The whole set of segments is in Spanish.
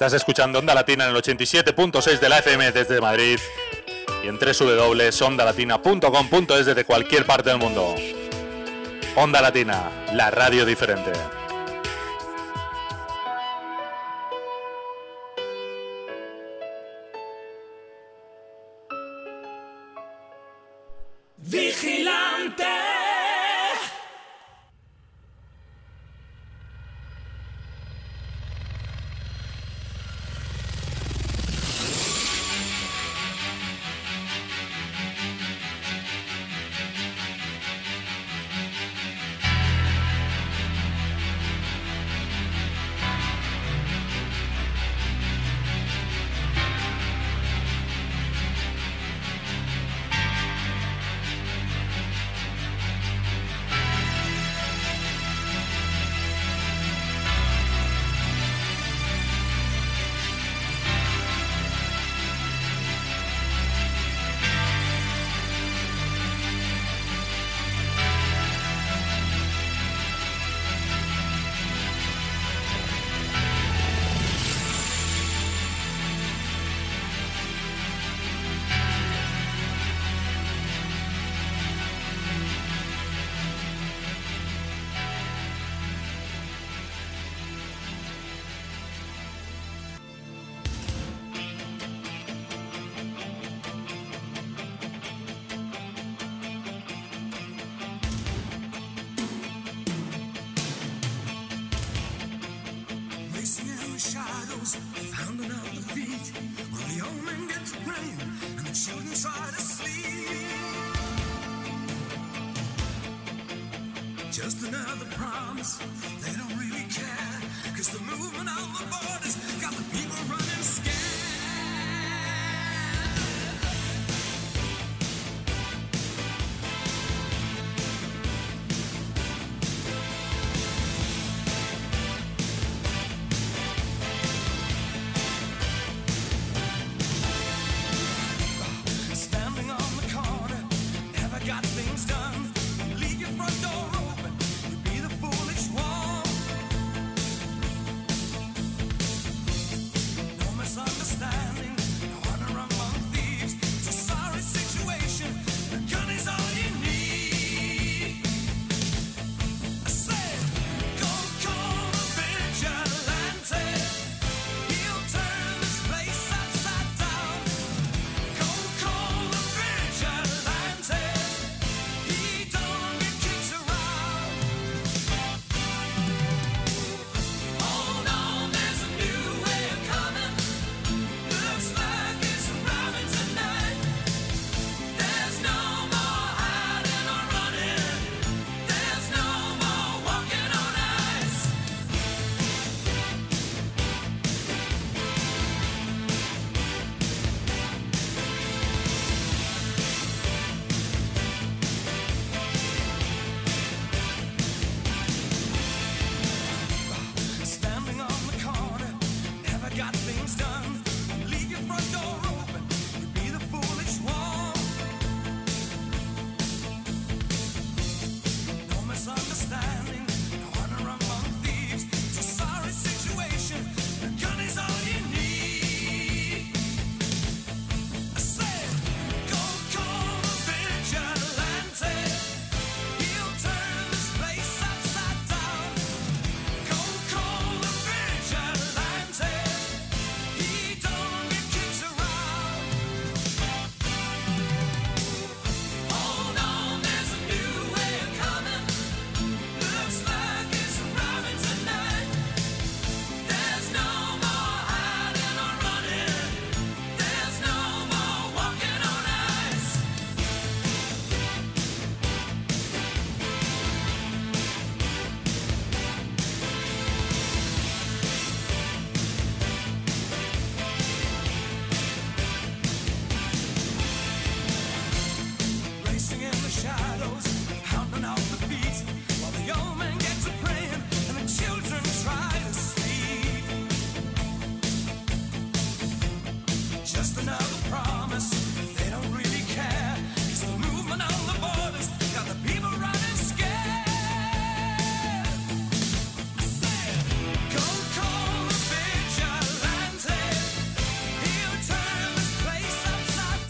Estás escuchando Onda Latina en el 87.6 de la FM desde Madrid y en www.ondalatina.com.es desde cualquier parte del mundo. Onda Latina, la radio diferente.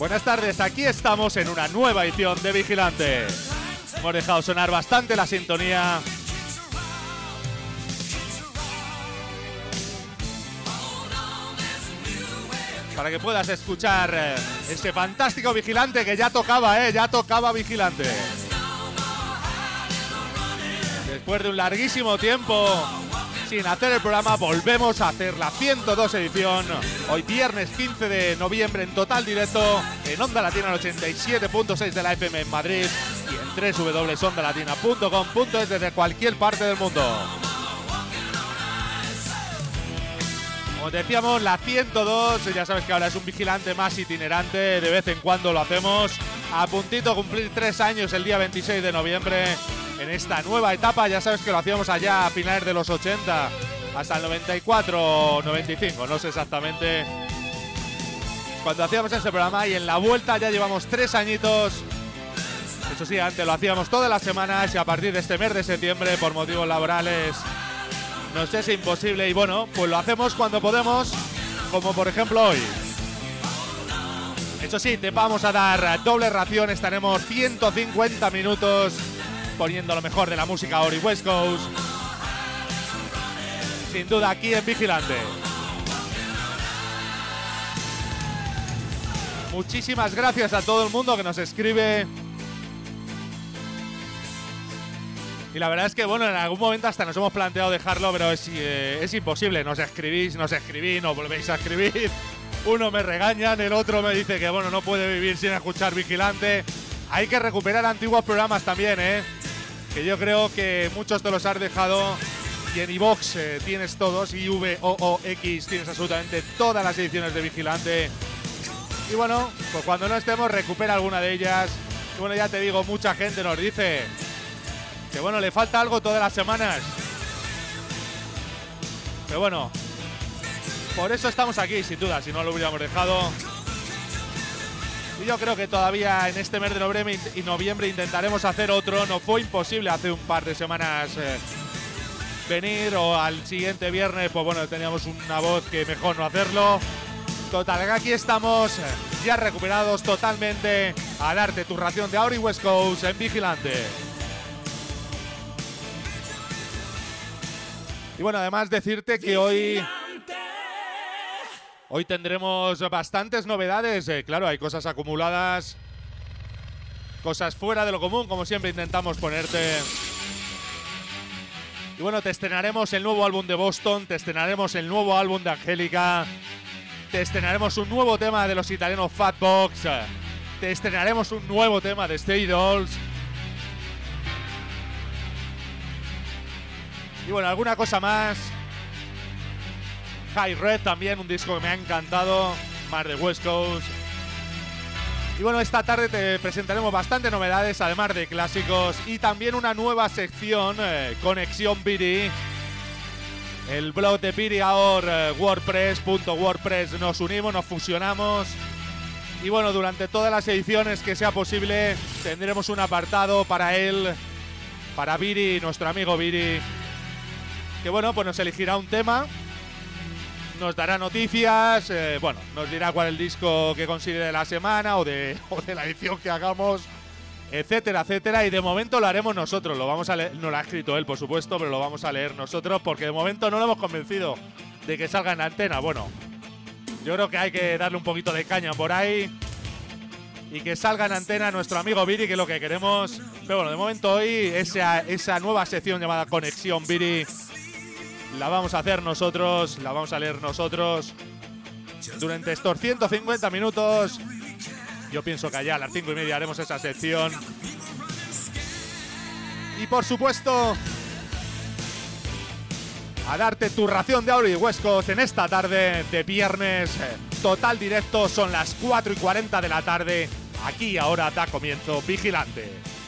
Buenas tardes, aquí estamos en una nueva edición de Vigilante. Hemos dejado sonar bastante la sintonía. Para que puedas escuchar este fantástico Vigilante que ya tocaba, ¿eh? Ya tocaba Vigilante. Después de un larguísimo tiempo sin hacer el programa, volvemos a hacer la 102 edición. Hoy viernes 15 de noviembre en total directo en Onda Latina 87.6 de la FM en Madrid y en www.ondalatina.com.es desde cualquier parte del mundo. Como decíamos, la 102, ya sabes que ahora es un vigilante más itinerante, de vez en cuando lo hacemos. A puntito cumplir tres años el día 26 de noviembre en esta nueva etapa. Ya sabes que lo hacíamos allá a finales de los 80 hasta el 94 95, no sé exactamente cuando hacíamos este programa y en la vuelta ya llevamos tres añitos. Eso sí, antes lo hacíamos todas las semanas y a partir de este mes de septiembre por motivos laborales nos es imposible y bueno, pues lo hacemos cuando podemos, como por ejemplo hoy. Eso sí, te vamos a dar doble ración, estaremos 150 minutos poniendo lo mejor de la música Ori West Coast. Sin duda aquí en Vigilante. Muchísimas gracias a todo el mundo que nos escribe. Y la verdad es que, bueno, en algún momento hasta nos hemos planteado dejarlo, pero es, eh, imposible. Nos escribís, nos escribís, nos volvéis a escribir. Uno me regañan, el otro me dice que, bueno, no puede vivir sin escuchar Vigilante. Hay que recuperar antiguos programas también, ¿eh? Que yo creo que muchos te los has dejado y en iVox eh, tienes todos y VOOX tienes absolutamente todas las ediciones de Vigilante. Y bueno, pues cuando no estemos recupera alguna de ellas. Y bueno, ya te digo, mucha gente nos dice que bueno, le falta algo todas las semanas. Pero bueno, por eso estamos aquí, sin duda, si no lo hubiéramos dejado. Y yo creo que todavía en este mes de noviembre, y noviembre intentaremos hacer otro. No fue imposible hace un par de semanas eh, venir o al siguiente viernes, pues bueno, teníamos una voz que mejor no hacerlo. Total, aquí estamos eh, ya recuperados totalmente a darte tu ración de Auri West Coast en Vigilante. Y bueno, además decirte que hoy Hoy tendremos bastantes novedades. Eh, claro, hay cosas acumuladas, cosas fuera de lo común, como siempre intentamos ponerte. Y bueno, te estrenaremos el nuevo álbum de Boston, te estrenaremos el nuevo álbum de Angélica, te estrenaremos un nuevo tema de los italianos Fatbox, te estrenaremos un nuevo tema de Stay Dolls. Y bueno, alguna cosa más. High Red también, un disco que me ha encantado, más de West Coast. Y bueno, esta tarde te presentaremos bastantes novedades, además de clásicos, y también una nueva sección, eh, Conexión Piri. El blog de Piri ahora, eh, WordPress.wordpress, nos unimos, nos fusionamos. Y bueno, durante todas las ediciones que sea posible, tendremos un apartado para él, para Viri, nuestro amigo Viri, que bueno, pues nos elegirá un tema nos dará noticias, eh, bueno, nos dirá cuál es el disco que considere de la semana o de, de la edición que hagamos, etcétera, etcétera. Y de momento lo haremos nosotros, lo vamos a leer, no lo ha escrito él, por supuesto, pero lo vamos a leer nosotros porque de momento no lo hemos convencido de que salga en antena. Bueno, yo creo que hay que darle un poquito de caña por ahí y que salga en antena nuestro amigo Viri, que es lo que queremos. Pero bueno, de momento hoy esa, esa nueva sección llamada Conexión Viri la vamos a hacer nosotros, la vamos a leer nosotros durante estos 150 minutos. Yo pienso que allá a las 5 y media haremos esa sección. Y por supuesto, a darte tu ración de oro y huescos en esta tarde de viernes. Total directo, son las 4 y 40 de la tarde. Aquí ahora da comienzo Vigilante.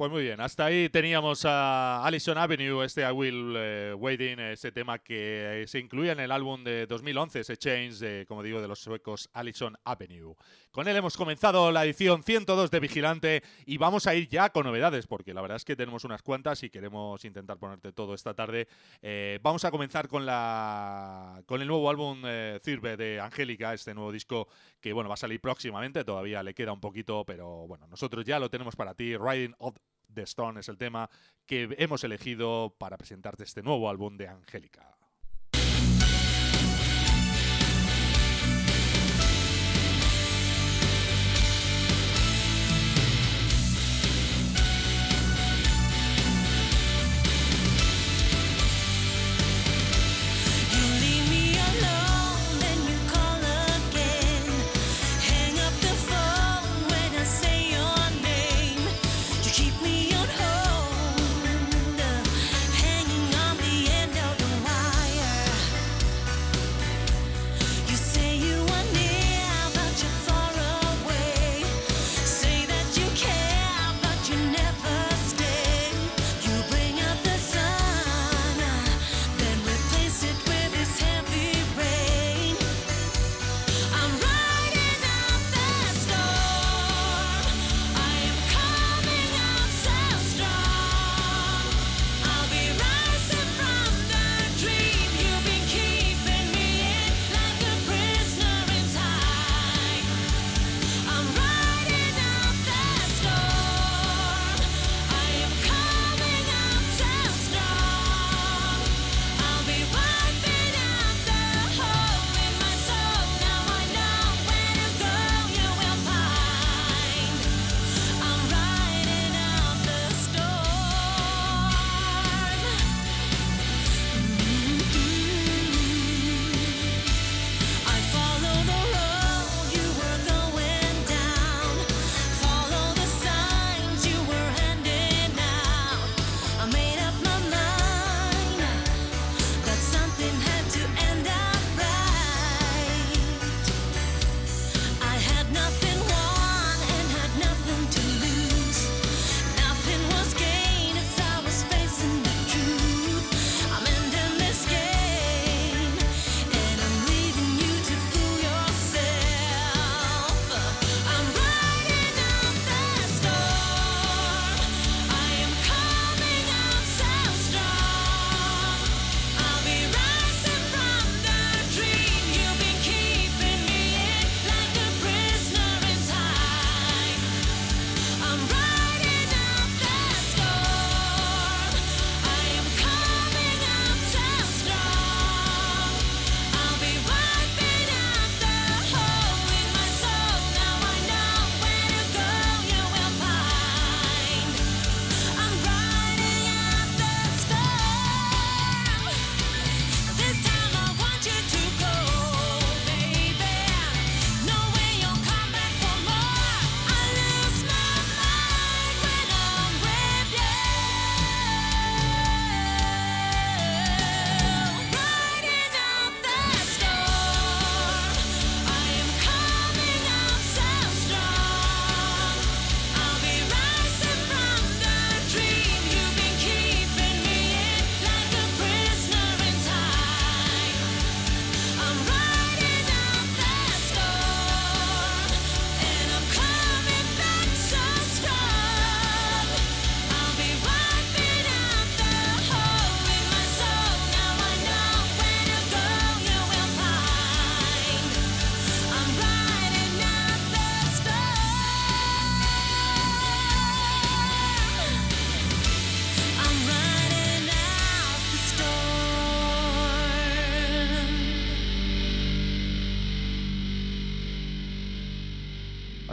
Pues muy bien, hasta ahí teníamos a Allison Avenue, este I Will eh, Waiting, ese tema que se incluía en el álbum de 2011, ese Change, de, como digo, de los suecos Allison Avenue. Con él hemos comenzado la edición 102 de Vigilante y vamos a ir ya con novedades, porque la verdad es que tenemos unas cuantas y queremos intentar ponerte todo esta tarde. Eh, vamos a comenzar con, la, con el nuevo álbum eh, de Angélica, este nuevo disco que bueno, va a salir próximamente, todavía le queda un poquito, pero bueno, nosotros ya lo tenemos para ti, Riding of The Stone es el tema que hemos elegido para presentarte este nuevo álbum de Angélica.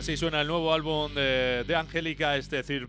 Así suena el nuevo álbum de, de Angélica, este Third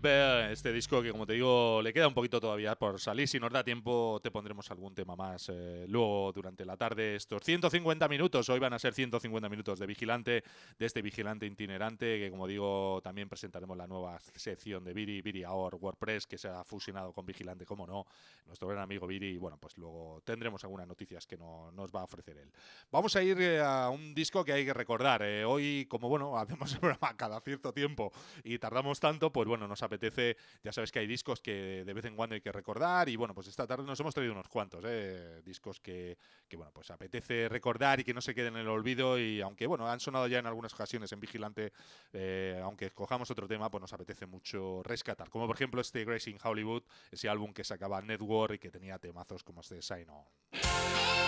este disco que como te digo le queda un poquito todavía por salir. Si nos da tiempo te pondremos algún tema más eh, luego durante la tarde. Estos 150 minutos, hoy van a ser 150 minutos de Vigilante, de este Vigilante itinerante que como digo también presentaremos la nueva sección de Viri, Viri Hour WordPress que se ha fusionado con Vigilante, como no, nuestro gran amigo Viri y bueno pues luego tendremos algunas noticias que no, nos va a ofrecer él. Vamos a ir eh, a un disco que hay que recordar. Eh, hoy como bueno hacemos el programa cada cierto tiempo y tardamos tanto, pues bueno, nos apetece, ya sabes que hay discos que de vez en cuando hay que recordar y bueno, pues esta tarde nos hemos traído unos cuantos, ¿eh? discos que, bueno, pues apetece recordar y que no se queden en el olvido y aunque bueno, han sonado ya en algunas ocasiones en Vigilante, eh, aunque escojamos otro tema, pues nos apetece mucho rescatar, como por ejemplo este Grace in Hollywood, ese álbum que sacaba Network y que tenía temazos como este Sign On.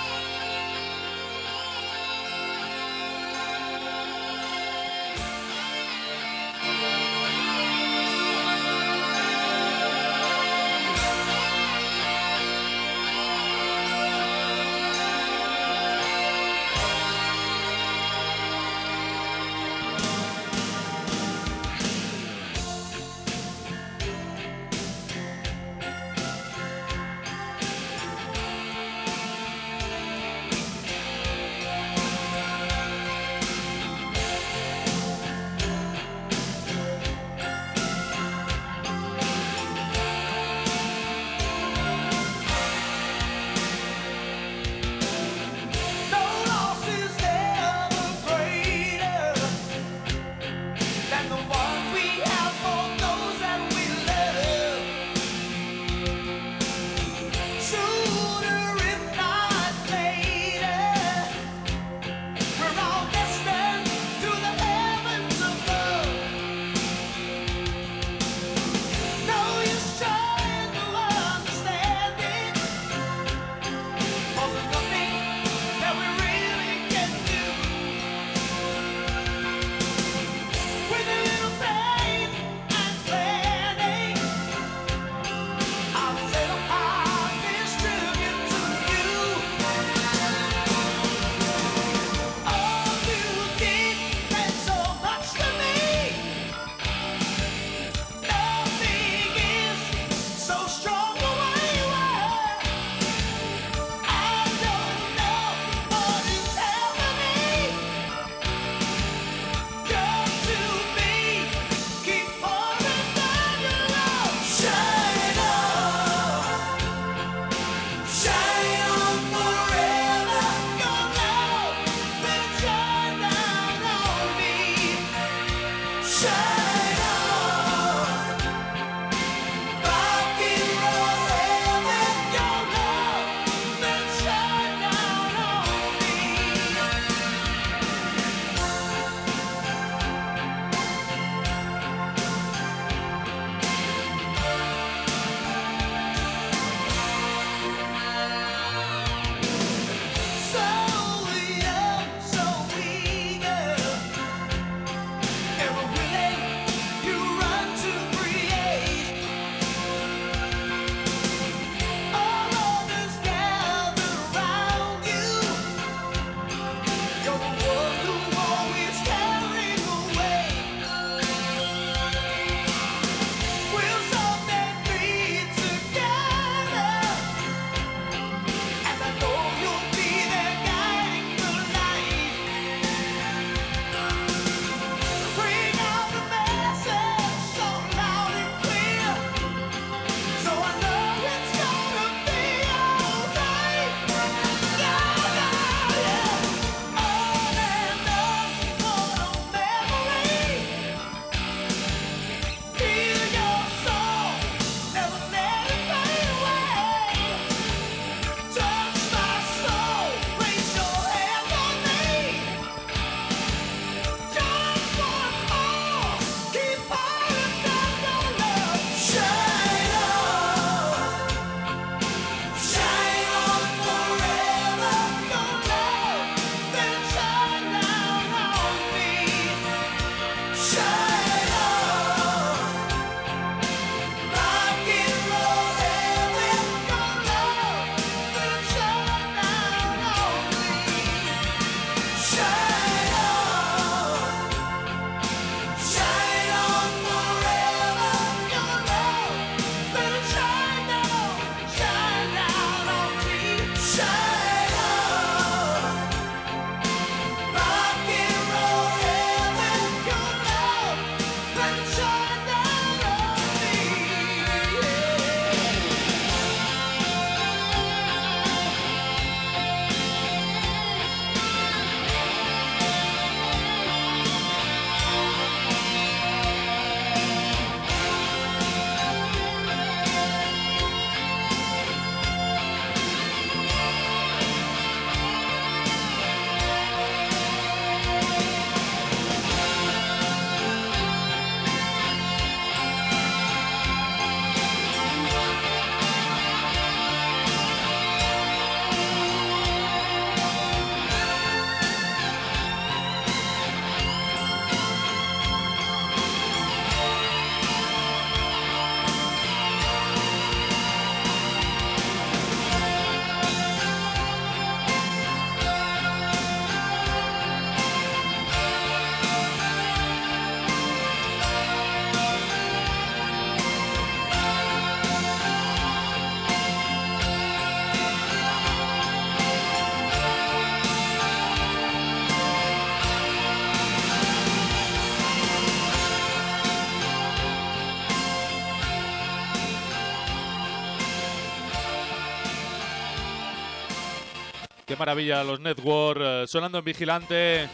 Maravilla los Network eh, sonando en Vigilante.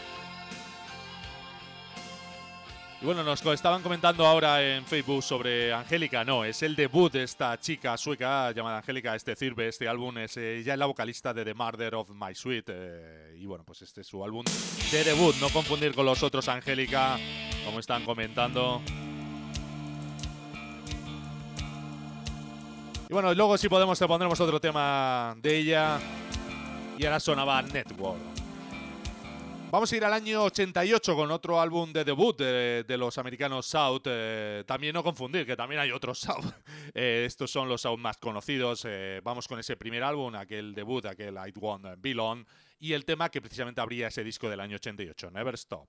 Y bueno, nos estaban comentando ahora en Facebook sobre Angélica. No, es el debut de esta chica sueca llamada Angélica este Cirbe. Este álbum es eh, ya la vocalista de The Murder of My Sweet. Eh, y bueno, pues este es su álbum de debut. No confundir con los otros Angélica, como están comentando. Y bueno, luego si podemos te pondremos otro tema de ella. Y ahora sonaba Network. Vamos a ir al año 88 con otro álbum de debut de, los americanos South. Eh, también no confundir, que también hay otros South. Eh, estos son los South más conocidos. Eh, vamos con ese primer álbum, aquel debut, aquel I Want Belong. Y el tema que precisamente abría ese disco del año 88, Never Stop.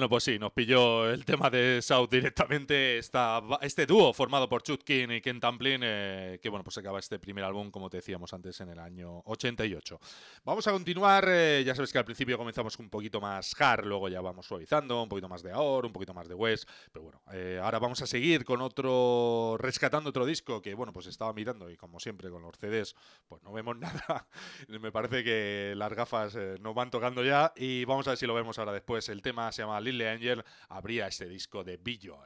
Bueno, pues sí, nos pilló el tema de South directamente. Esta, este dúo formado por Chut King y Ken Tamplin, eh, que bueno, pues acaba este primer álbum, como te decíamos antes, en el año 88. Vamos a continuar. Eh, ya sabes que al principio comenzamos un poquito más hard, luego ya vamos suavizando, un poquito más de Aor, un poquito más de West. Pero bueno, eh, ahora vamos a seguir con otro, rescatando otro disco que, bueno, pues estaba mirando y como siempre con los CDs, pues no vemos nada. Me parece que las gafas nos van tocando ya y vamos a ver si lo vemos ahora después. El tema se llama Lily Angel abría este disco de Billo.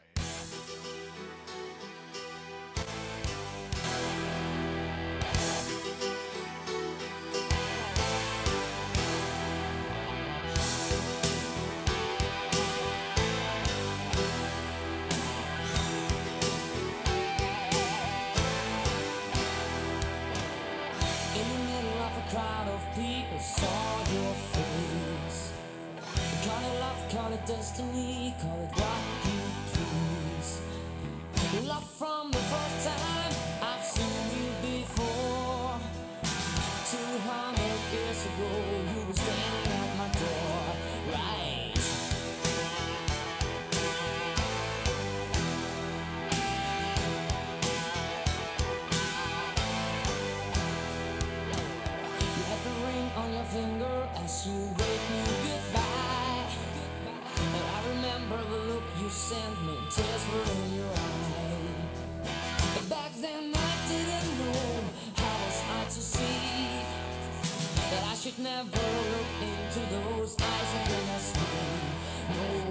Tears were in your eyes. Back then I didn't know how was I to see that I should never look into those eyes again as. No,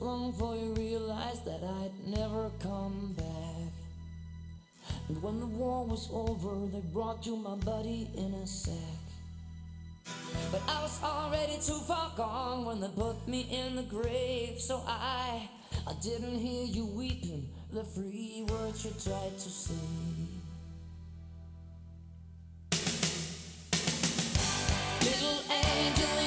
long before you realized that I'd never come back. And when the war was over, they brought you my body in a sack. But I was already too far gone when they put me in the grave. So I, I didn't hear you weeping the free words you tried to say. Little angel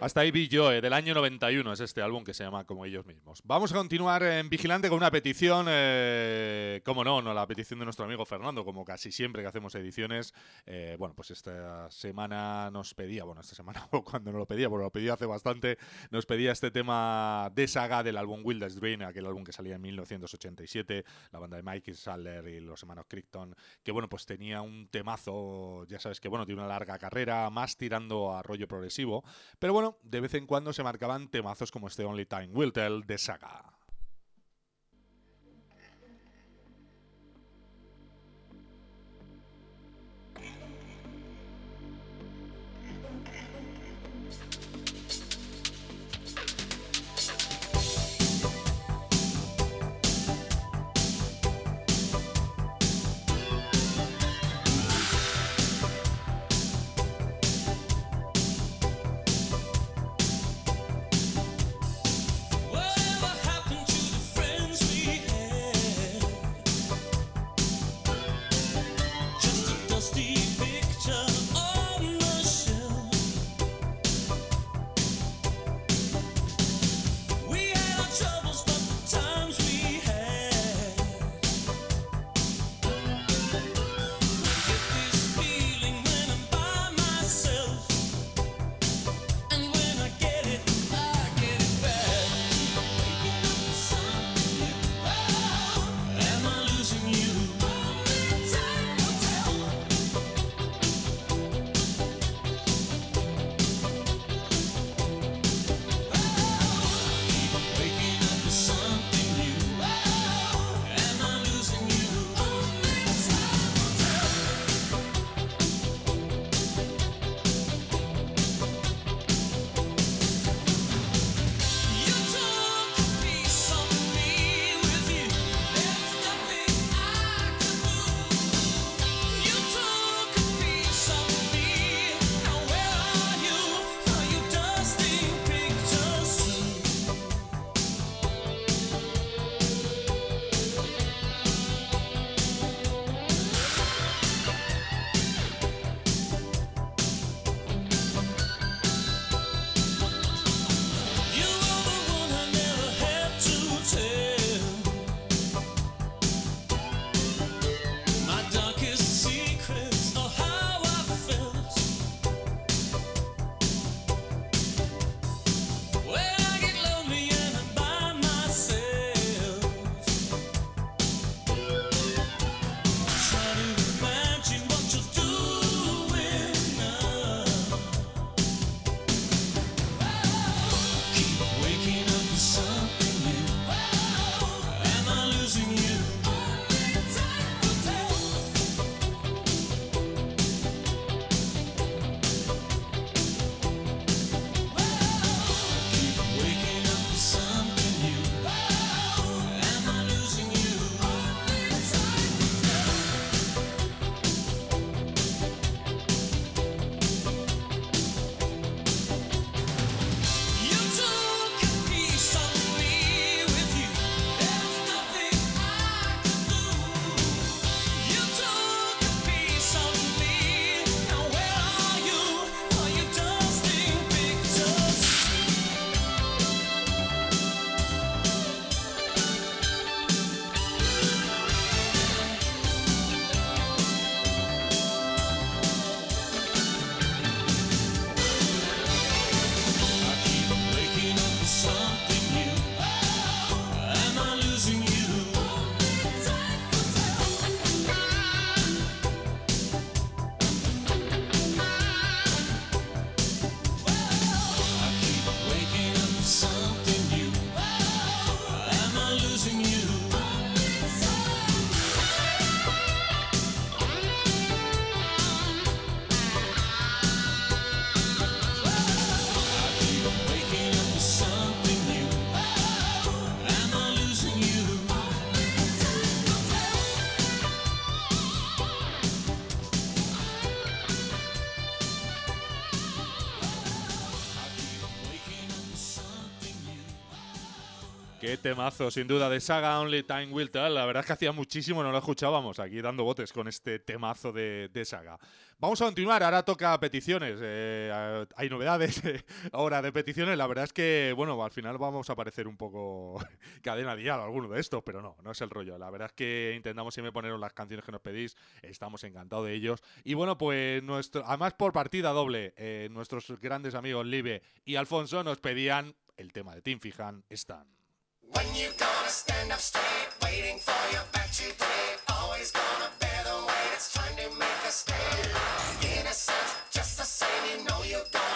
Hasta ahí vi yo, del año 91 es este álbum que se llama como ellos mismos. Vamos a continuar en Vigilante con una petición, eh, como no, no la petición de nuestro amigo Fernando, como casi siempre que hacemos ediciones. Eh, bueno, pues esta semana nos pedía, bueno, esta semana cuando no lo pedía, porque lo pedía hace bastante, nos pedía este tema de saga del álbum Wildest Dream, aquel álbum que salía en 1987, la banda de Mikey Saller y los hermanos Crichton, que bueno, pues tenía un temazo, ya sabes que bueno, tiene una larga carrera, más tirando a rollo progresivo, pero bueno, de vez en cuando se marcaban temazos como este Only Time Will Tell de Saga. Temazo, sin duda, de Saga Only Time Will Tell. La verdad es que hacía muchísimo no lo escuchábamos aquí dando botes con este temazo de, Saga. Vamos a continuar, ahora toca peticiones. Eh, hay novedades ahora de peticiones. La verdad es que, bueno, al final vamos a parecer un poco cadena dial alguno de estos, pero no, no es el rollo. La verdad es que intentamos siempre poneros las canciones que nos pedís. Estamos encantados de ellos. Y bueno, pues nuestro, además por partida doble, eh, nuestros grandes amigos Live y Alfonso nos pedían el tema de Tim Fijan, Stan. When you gonna stand up straight, waiting for your back to play, always gonna bear the weight. It's time to make a stand. Innocent, just the same, you know you're gonna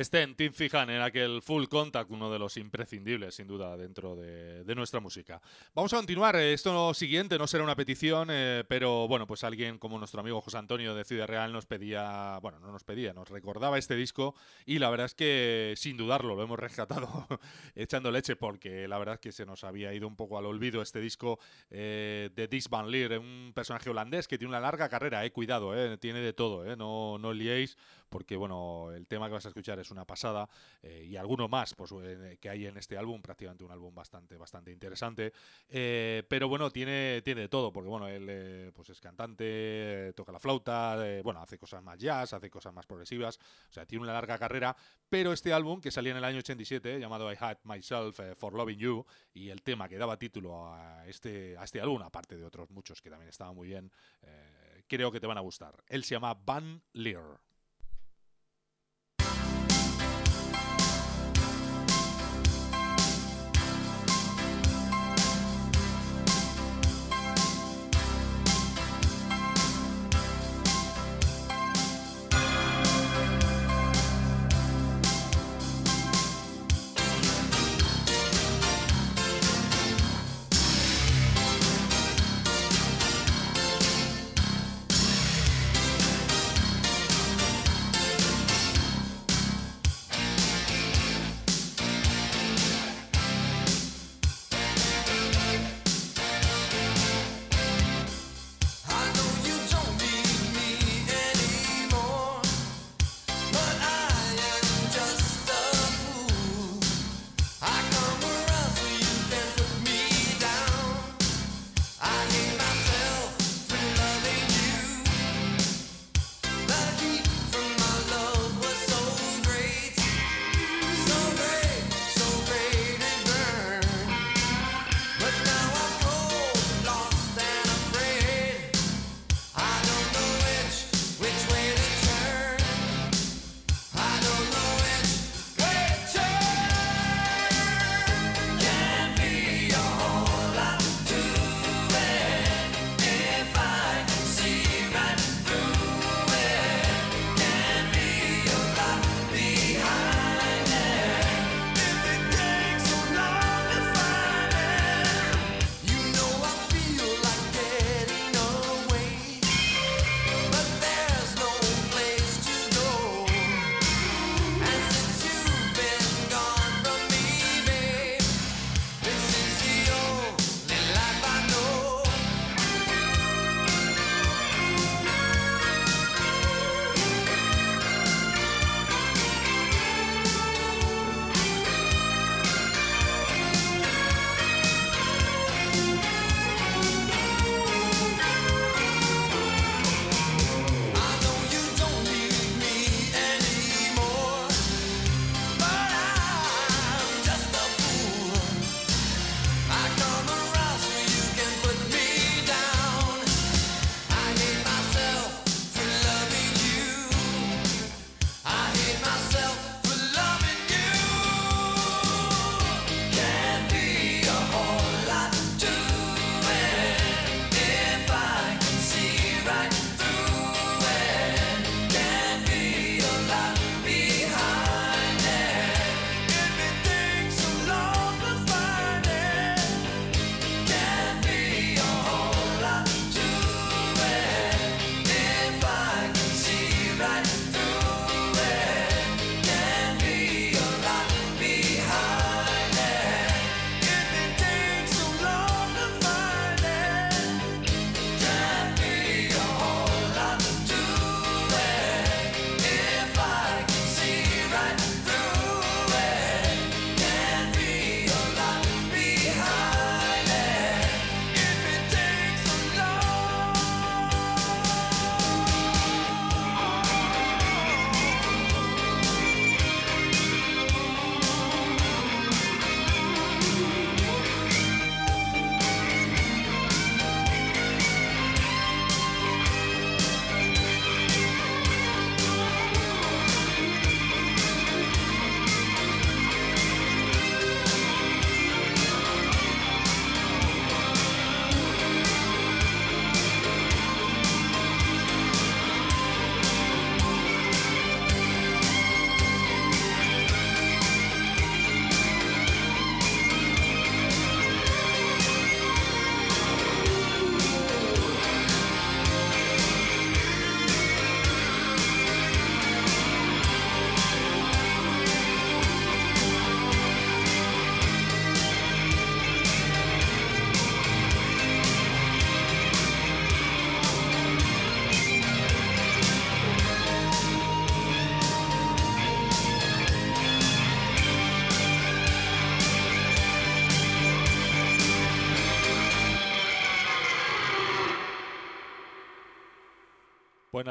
en Tim Fijan en aquel Full Contact, uno de los imprescindibles, sin duda, dentro de, nuestra música. Vamos a continuar. Esto siguiente no será una petición, eh, pero bueno, pues alguien como nuestro amigo José Antonio de Ciudad Real nos pedía, bueno, no nos pedía, nos recordaba este disco y la verdad es que sin dudarlo lo hemos rescatado echando leche porque la verdad es que se nos había ido un poco al olvido este disco eh, de Dis Van Leer, un personaje holandés que tiene una larga carrera, eh, cuidado, eh, tiene de todo, eh, no, no liéis porque bueno, el tema que vas a escuchar es una pasada eh, y alguno más pues, eh, que hay en este álbum, prácticamente un álbum bastante, bastante interesante. Eh, pero bueno, tiene, tiene de todo, porque bueno, él pues es cantante, toca la flauta, bueno, hace cosas más jazz, hace cosas más progresivas, o sea, tiene una larga carrera, pero este álbum que salía en el año 87, llamado I Had Myself for Loving You, y el tema que daba título a este, a este álbum, aparte de otros muchos que también estaban muy bien, creo que te van a gustar. Él se llama Van Leer.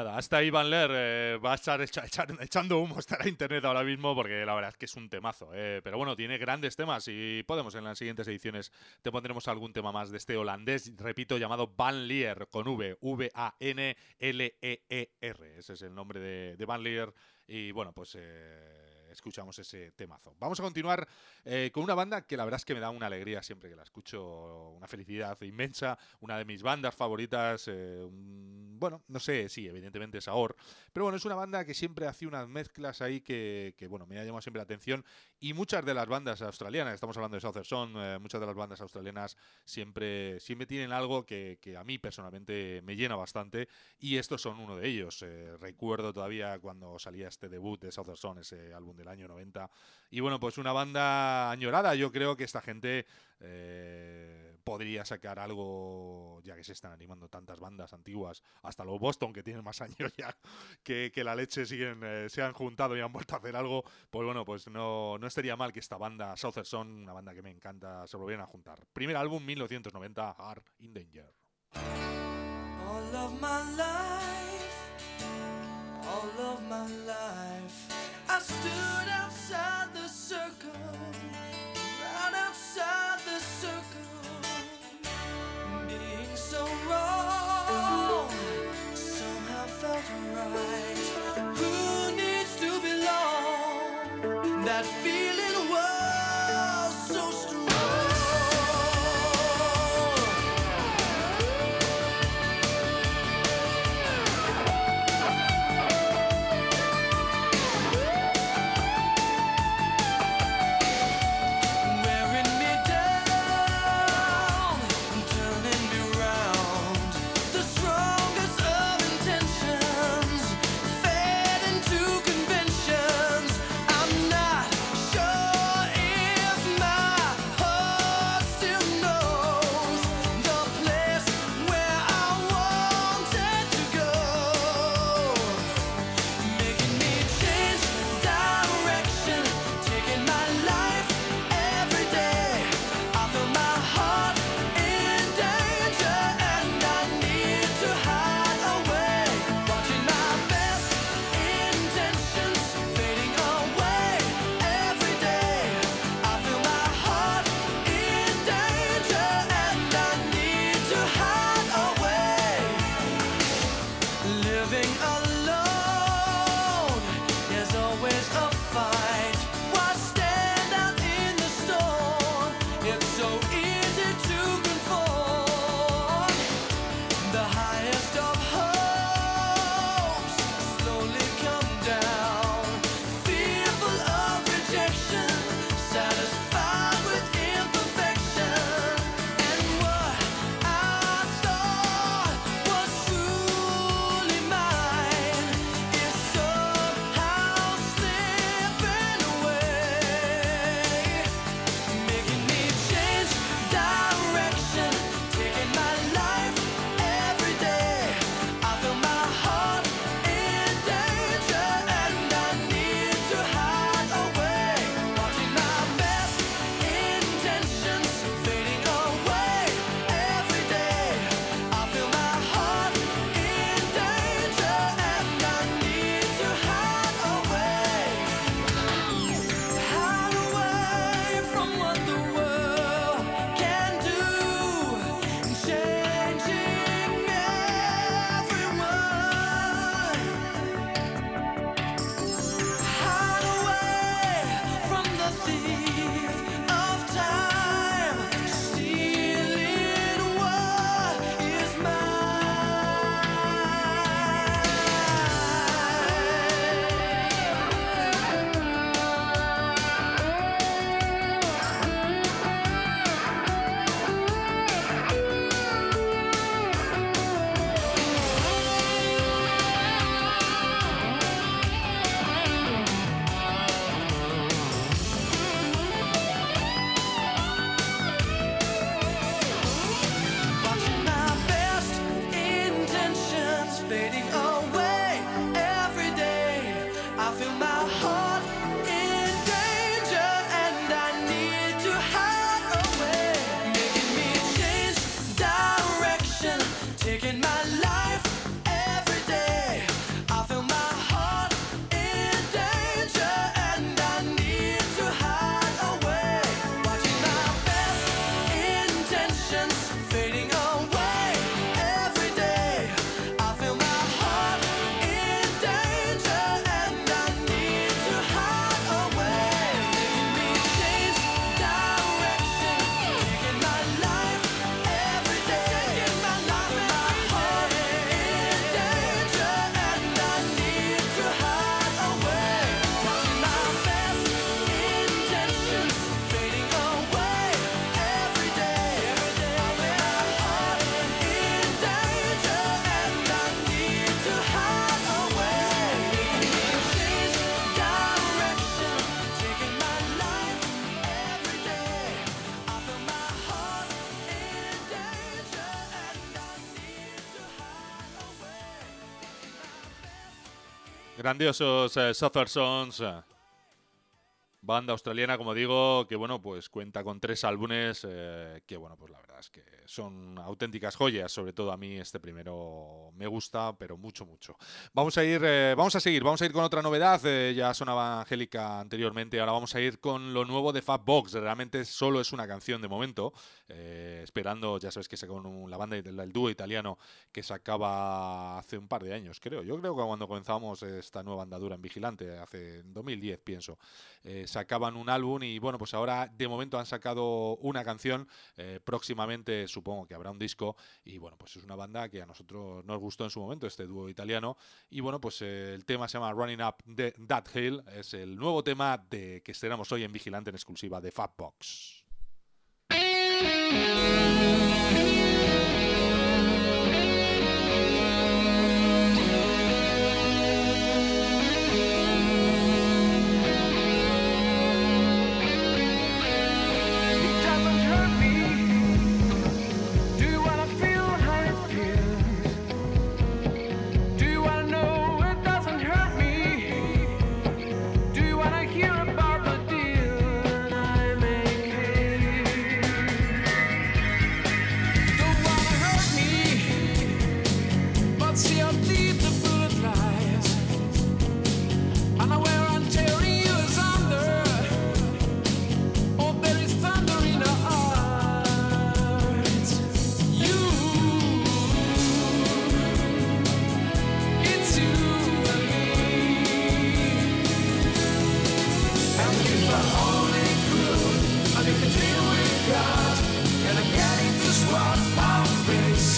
Nada, hasta ahí Van Leer eh, va a estar echando humo, estará internet ahora mismo porque la verdad es que es un temazo. Eh. Pero bueno, tiene grandes temas y podemos en las siguientes ediciones te pondremos algún tema más de este holandés, repito, llamado Van Leer con V, V-A-N-L-E-E-R. Ese es el nombre de, de Van Leer y bueno, pues... Eh, escuchamos ese temazo. Vamos a continuar eh, con una banda que la verdad es que me da una alegría siempre que la escucho, una felicidad inmensa, una de mis bandas favoritas, eh, bueno, no sé, sí, evidentemente es Ahor, pero bueno, es una banda que siempre hace unas mezclas ahí que, bueno, me ha llamado siempre la atención y muchas de las bandas australianas, estamos hablando de Southern Son, eh, muchas de las bandas australianas siempre, siempre tienen algo que, a mí personalmente me llena bastante y estos son uno de ellos. recuerdo todavía cuando salía este debut de Southern Son, ese álbum del año 90. Y bueno, pues una banda añorada. Yo creo que esta gente eh, podría sacar algo, ya que se están animando tantas bandas antiguas, hasta los Boston, que tienen más años ya que, la leche, siguen, eh, se han juntado y han vuelto a hacer algo. Pues bueno, pues no, no estaría mal que esta banda, Southern Son, una banda que me encanta, se volvieran a juntar. Primer álbum, 1990, Hard in Danger. All of my life, all of my life. I stood outside the circle, right outside Grandiosos eh, Sons. Eh. Banda australiana, como digo, que bueno, pues cuenta con tres álbumes eh, que bueno, pues la verdad es que son auténticas joyas, sobre todo a mí este primero me gusta, pero mucho, mucho. Vamos a ir, eh, vamos a seguir, vamos a ir con otra novedad, ya sonaba Angélica anteriormente, ahora vamos a ir con lo nuevo de Box realmente solo es una canción de momento, eh, esperando, ya sabes que con la banda, el dúo italiano que sacaba hace un par de años, creo, yo creo que cuando comenzamos esta nueva andadura en Vigilante, hace 2010 pienso, sacaban un álbum y bueno, pues ahora de momento han sacado una canción, próximamente su supongo que habrá un disco y bueno, pues es una banda que a nosotros nos gustó en su momento, este dúo italiano y bueno, pues eh, el tema se llama Running Up de That Hill, es el nuevo tema de que estrenamos hoy en Vigilante en exclusiva de Fatbox. Bye.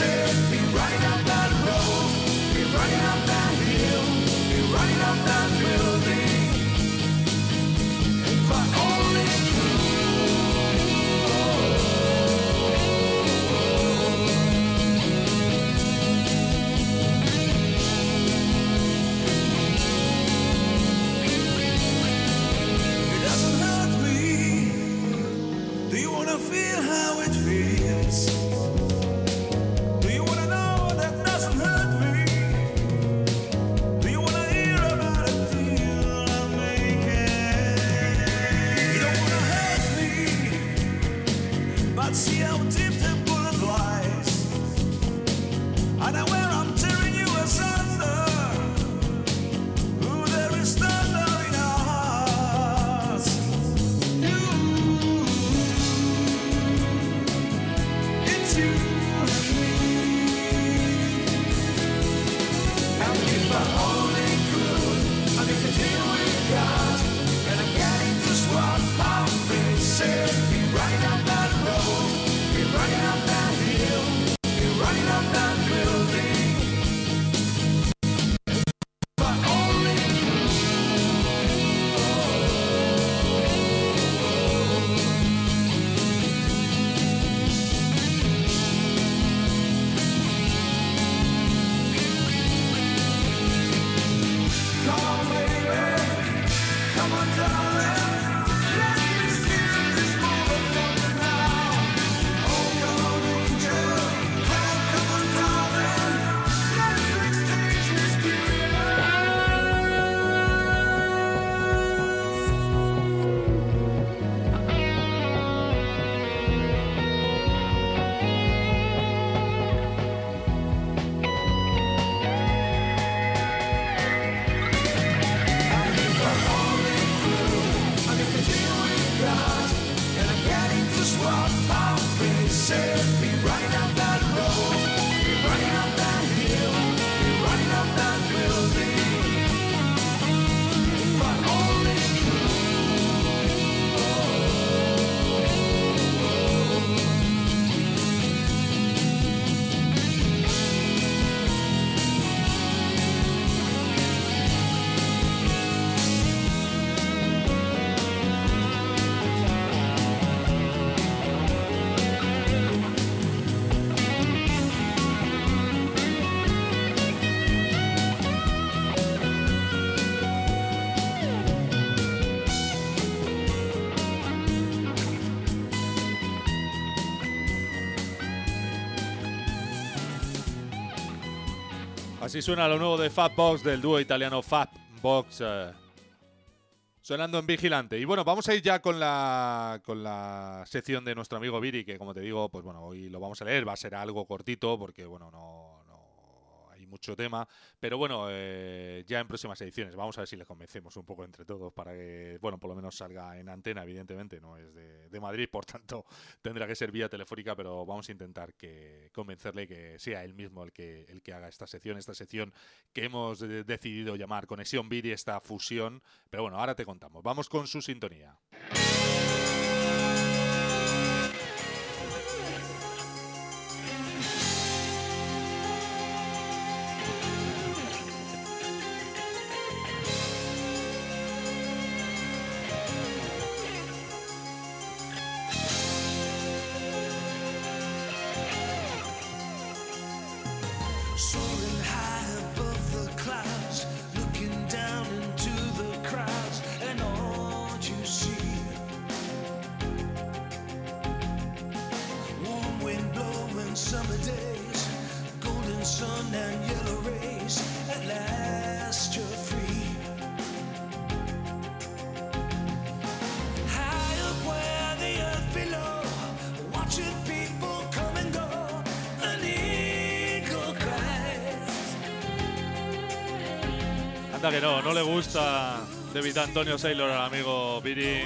Texas. Así suena lo nuevo de Fatbox del dúo italiano Fatbox. Eh, sonando en Vigilante. Y bueno, vamos a ir ya con la, con la sección de nuestro amigo Viri, que como te digo, pues bueno, hoy lo vamos a leer. Va a ser algo cortito porque, bueno, no, mucho tema, pero bueno, eh, ya en próximas ediciones. Vamos a ver si le convencemos un poco entre todos para que, bueno, por lo menos salga en antena, evidentemente, no es de, Madrid, por tanto tendrá que ser vía telefónica, pero vamos a intentar que convencerle que sea él mismo el que, el que haga esta sección, esta sección que hemos decidido llamar Conexión Viri, esta fusión, pero bueno, ahora te contamos, vamos con su sintonía. Antonio Saylor amigo Viri.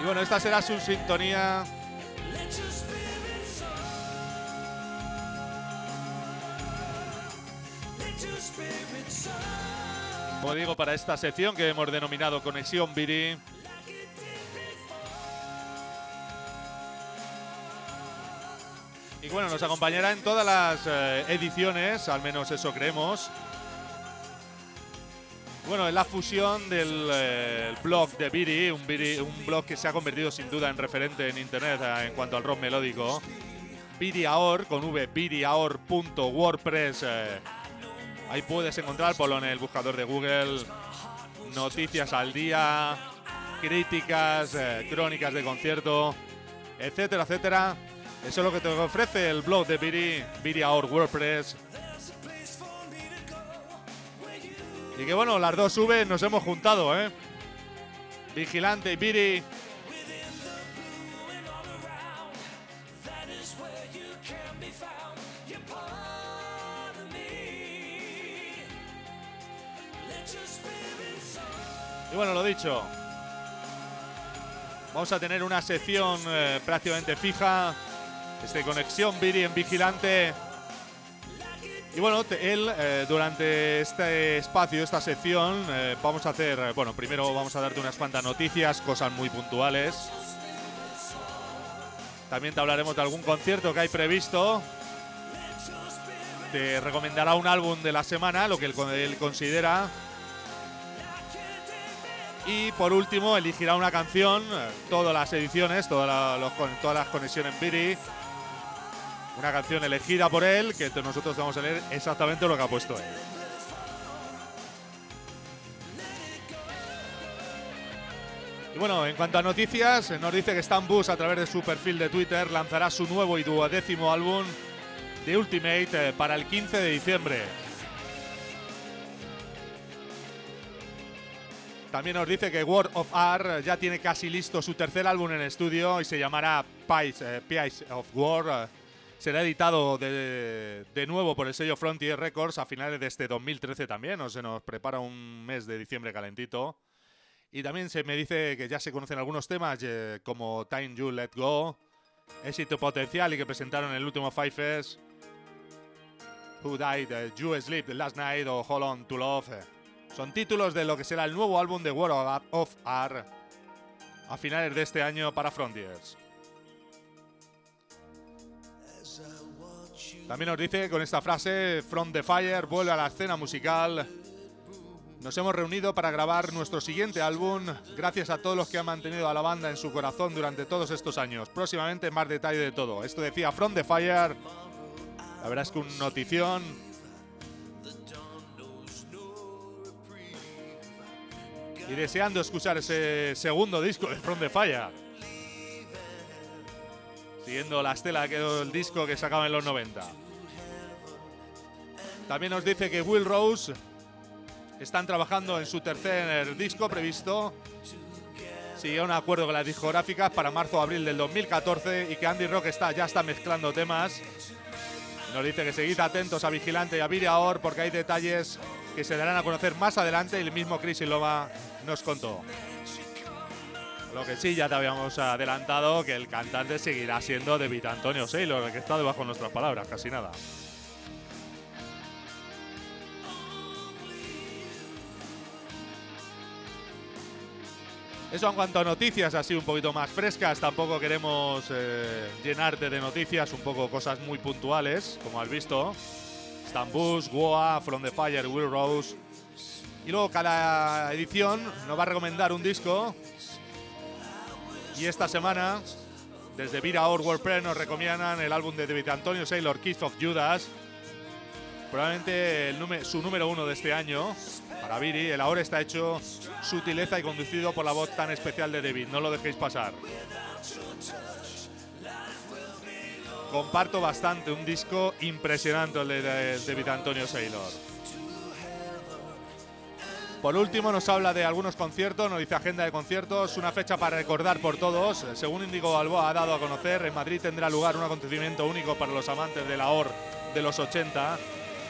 Y bueno, esta será su sintonía. Como digo, para esta sección que hemos denominado Conexión Viri. Y bueno, nos acompañará en todas las eh, ediciones, al menos eso creemos. Bueno, es la fusión del eh, blog de Biri, un, un blog que se ha convertido sin duda en referente en internet eh, en cuanto al rock melódico. Biriaor, con v, biriaor.wordpress. ahí puedes encontrar, por en el buscador de Google, noticias al día, críticas, crónicas de concierto, etcétera, etcétera. Eso es lo que te ofrece el blog de Biri, Biri Our WordPress. Y que bueno, las dos subes nos hemos juntado, ¿eh? Vigilante y Biri. Y bueno, lo dicho. Vamos a tener una sección eh, prácticamente fija este Conexión Viri en Vigilante. Y bueno, él eh, durante este espacio, esta sección, eh, vamos a hacer, eh, bueno, primero vamos a darte unas cuantas noticias, cosas muy puntuales. También te hablaremos de algún concierto que hay previsto. Te recomendará un álbum de la semana, lo que él, considera. Y por último, elegirá una canción, todas las ediciones, todas, todas las conexiones Viri una canción elegida por él, que nosotros vamos a leer exactamente lo que ha puesto él. Y bueno, en cuanto a noticias, nos dice que Stan Bus a través de su perfil de Twitter lanzará su nuevo y duodécimo álbum de Ultimate eh, para el 15 de diciembre. También nos dice que World of Art ya tiene casi listo su tercer álbum en estudio y se llamará Pies, eh, of War será editado de, nuevo por el sello Frontier Records a finales de este 2013 también, o se nos prepara un mes de diciembre calentito. Y también se me dice que ya se conocen algunos temas eh, como Time You Let Go, Éxito Potencial y que presentaron en el último Five Fest, Who Died, uh, You Sleep Last Night o Hold On to Love. Son títulos de lo que será el nuevo álbum de World of Art a finales de este año para Frontiers. También nos dice con esta frase, From the Fire vuelve a la escena musical. Nos hemos reunido para grabar nuestro siguiente álbum, gracias a todos los que han mantenido a la banda en su corazón durante todos estos años. Próximamente más detalle de todo. Esto decía From the Fire. La verdad es que un notición. Y deseando escuchar ese segundo disco de From the Fire. Siguiendo la estela que el disco que sacaba en los 90. También nos dice que Will Rose están trabajando en su tercer disco previsto. Siguió un acuerdo con las discográficas para marzo o abril del 2014 y que Andy Rock está, ya está mezclando temas. Nos dice que seguid atentos a Vigilante y a Viriaor porque hay detalles que se darán a conocer más adelante y el mismo Chris Loma nos contó. Lo que sí ya te habíamos adelantado que el cantante seguirá siendo David Antonio Saylor, el que está debajo de nuestras palabras, casi nada. Eso en cuanto a noticias así un poquito más frescas, tampoco queremos eh, llenarte de noticias, un poco cosas muy puntuales, como has visto. Stambus, Goa, From the Fire, Will Rose. Y luego cada edición nos va a recomendar un disco. Y esta semana, desde Vira Or WordPress nos recomiendan el álbum de David Antonio Saylor, Kiss of Judas. Probablemente el su número uno de este año para Viri. El ahora está hecho sutileza y conducido por la voz tan especial de David. No lo dejéis pasar. Comparto bastante, un disco impresionante el de David Antonio Saylor. Por último, nos habla de algunos conciertos, nos dice agenda de conciertos, una fecha para recordar por todos. Según Indigo Balboa ha dado a conocer, en Madrid tendrá lugar un acontecimiento único para los amantes de la de los 80.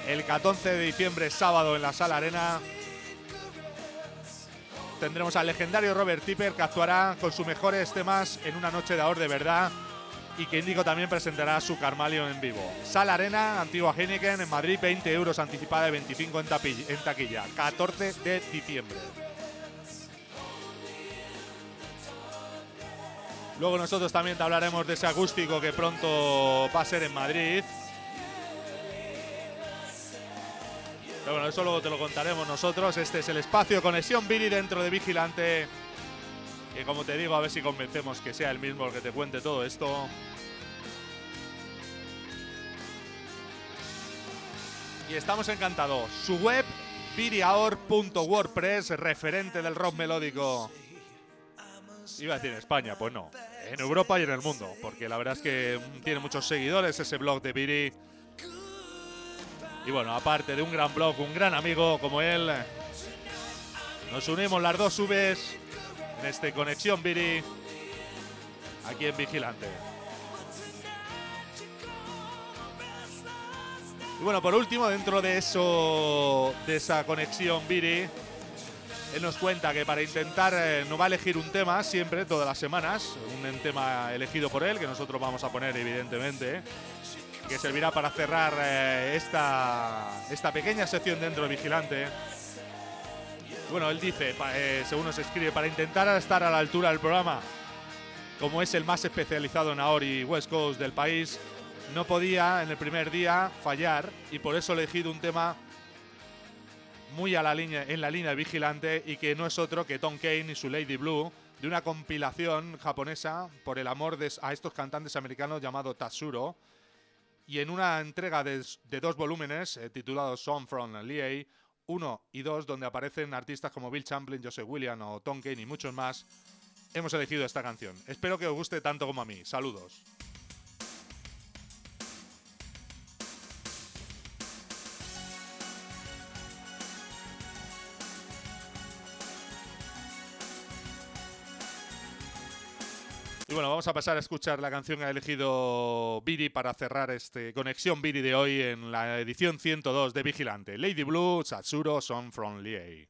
El 14 de diciembre, sábado, en la Sala Arena, tendremos al legendario Robert Tipper que actuará con sus mejores temas en una noche de ahorro de verdad y que Indigo también presentará su Carmalio en vivo. Sala Arena, antigua Heineken, en Madrid, 20 euros anticipada y 25 en, taquilla, 14 de diciembre. Luego nosotros también te hablaremos de ese acústico que pronto va a ser en Madrid. Pero bueno, eso luego te lo contaremos nosotros. Este es el espacio Conexión Billy dentro de Vigilante. Que como te digo, a ver si convencemos que sea el mismo el que te cuente todo esto. Y estamos encantados. Su web, viriaor.wordpress, referente del rock melódico. Iba a decir en España, pues no. En Europa y en el mundo. Porque la verdad es que tiene muchos seguidores ese blog de Viri y bueno, aparte de un gran blog, un gran amigo como él, nos unimos las dos subes en este Conexión Viri aquí en Vigilante. Y bueno, por último, dentro de eso, de esa conexión Viri, él nos cuenta que para intentar, eh, no va a elegir un tema siempre, todas las semanas, un tema elegido por él, que nosotros vamos a poner evidentemente, que servirá para cerrar eh, esta, esta pequeña sección dentro de Vigilante. Bueno, él dice, eh, según nos escribe, para intentar estar a la altura del programa, como es el más especializado en Aori West Coast del país, no podía en el primer día fallar y por eso he elegido un tema muy a la línea, en la línea Vigilante y que no es otro que Tom Kane y su Lady Blue, de una compilación japonesa por el amor a estos cantantes americanos llamado Tatsuro, y en una entrega de, dos volúmenes eh, titulados Song from Lee 1 y 2, donde aparecen artistas como Bill Champlin, Joseph William o Tom Kane y muchos más, hemos elegido esta canción. Espero que os guste tanto como a mí. Saludos. Y bueno, vamos a pasar a escuchar la canción que ha elegido Biri para cerrar este Conexión Biri de hoy en la edición 102 de Vigilante. Lady Blue, Satsuro, Son from Lee.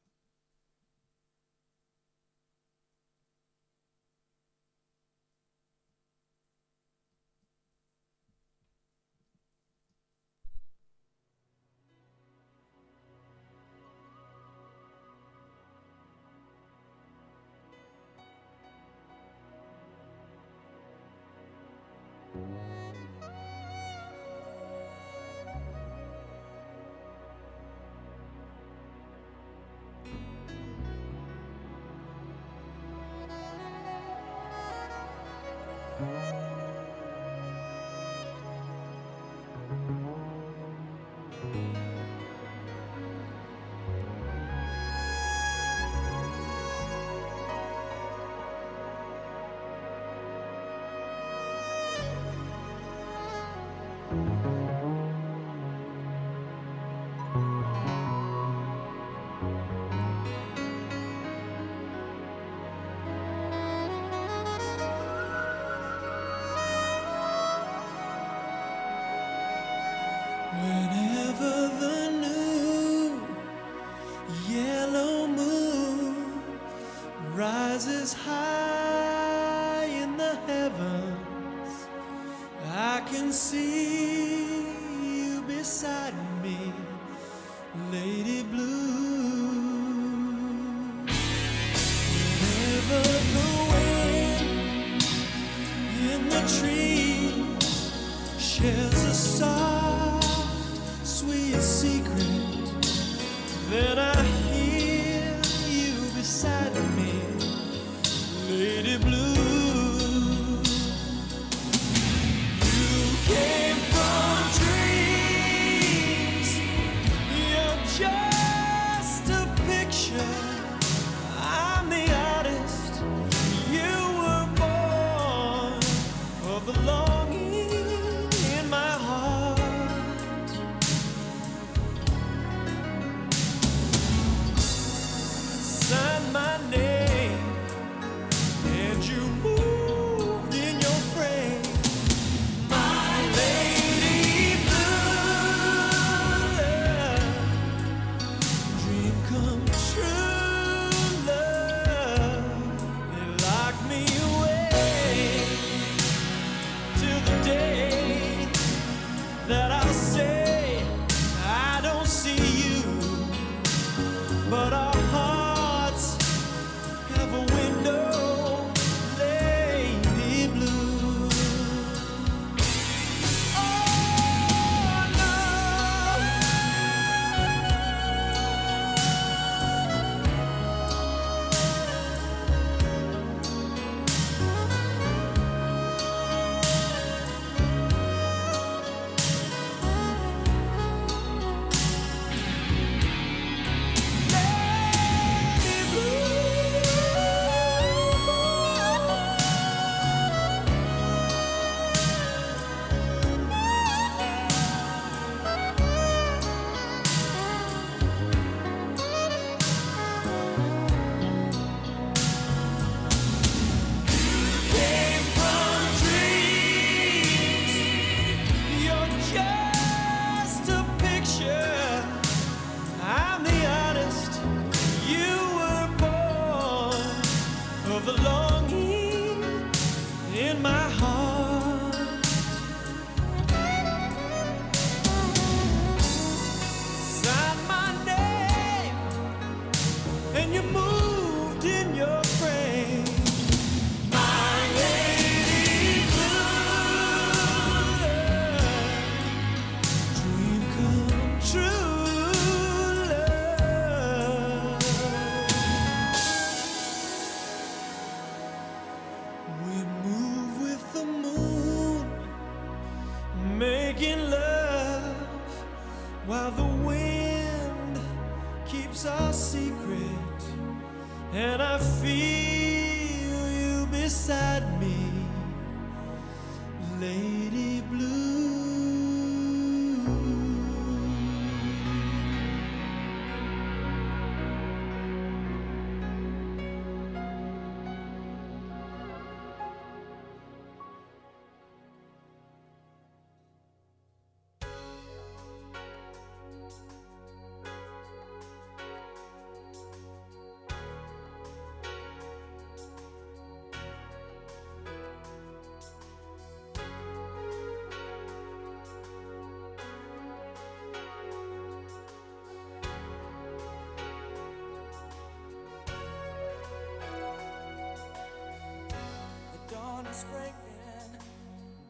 is breaking,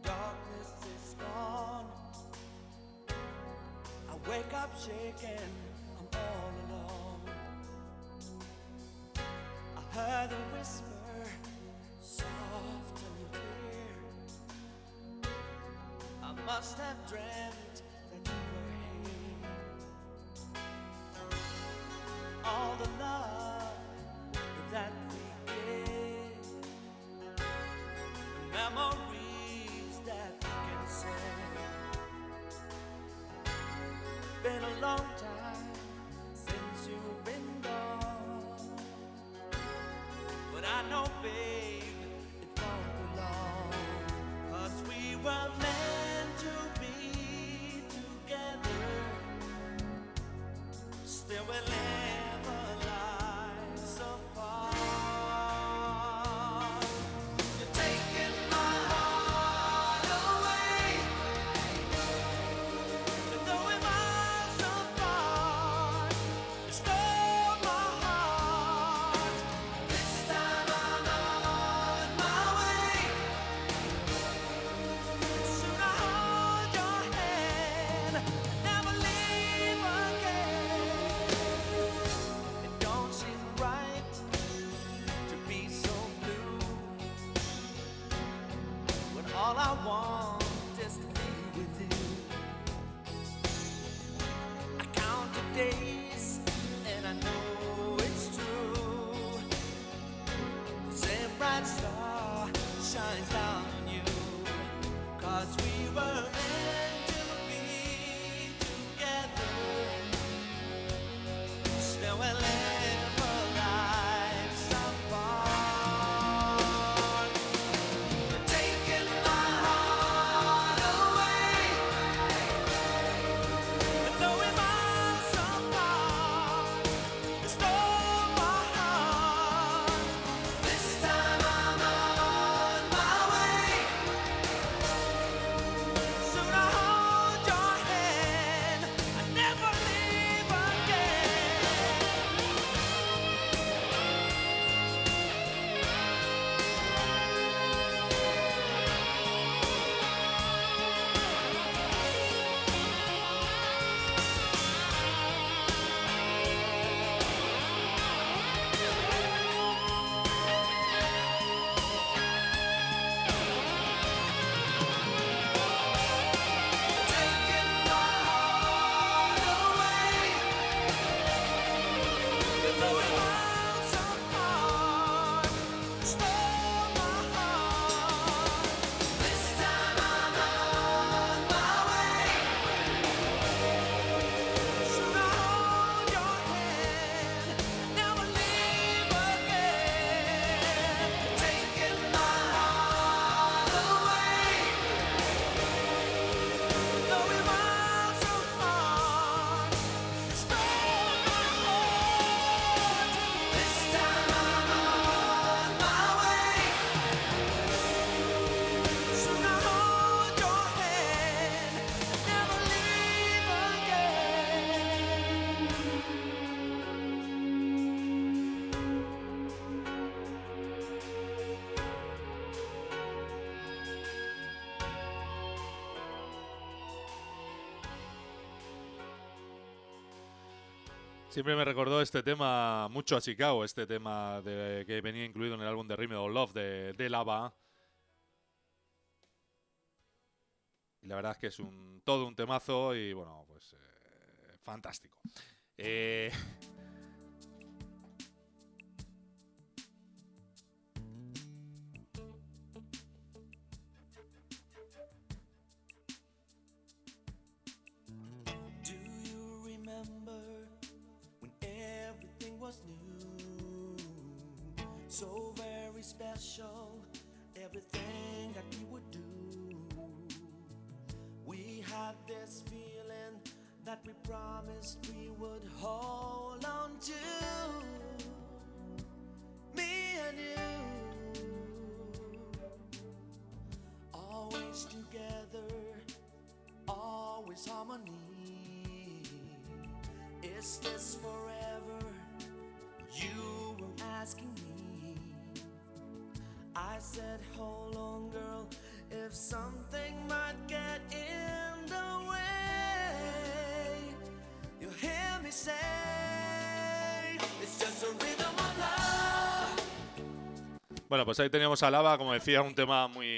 darkness is gone. I wake up shaking. long Siempre me recordó este tema mucho a Chicago, este tema de, que venía incluido en el álbum de Rhythm of Love de, de Lava. Y la verdad es que es un todo un temazo y bueno, So very special, everything that we would do. We had this feeling that we promised we would hold on to. Me and you, always together always harmony. Is this forever? You were asking me. Said, hold on, girl, if something might get in the way, you'll hear me say, it's just a rhythm of love. bueno, pues ahí teníamos a Lava, como decía, un tema muy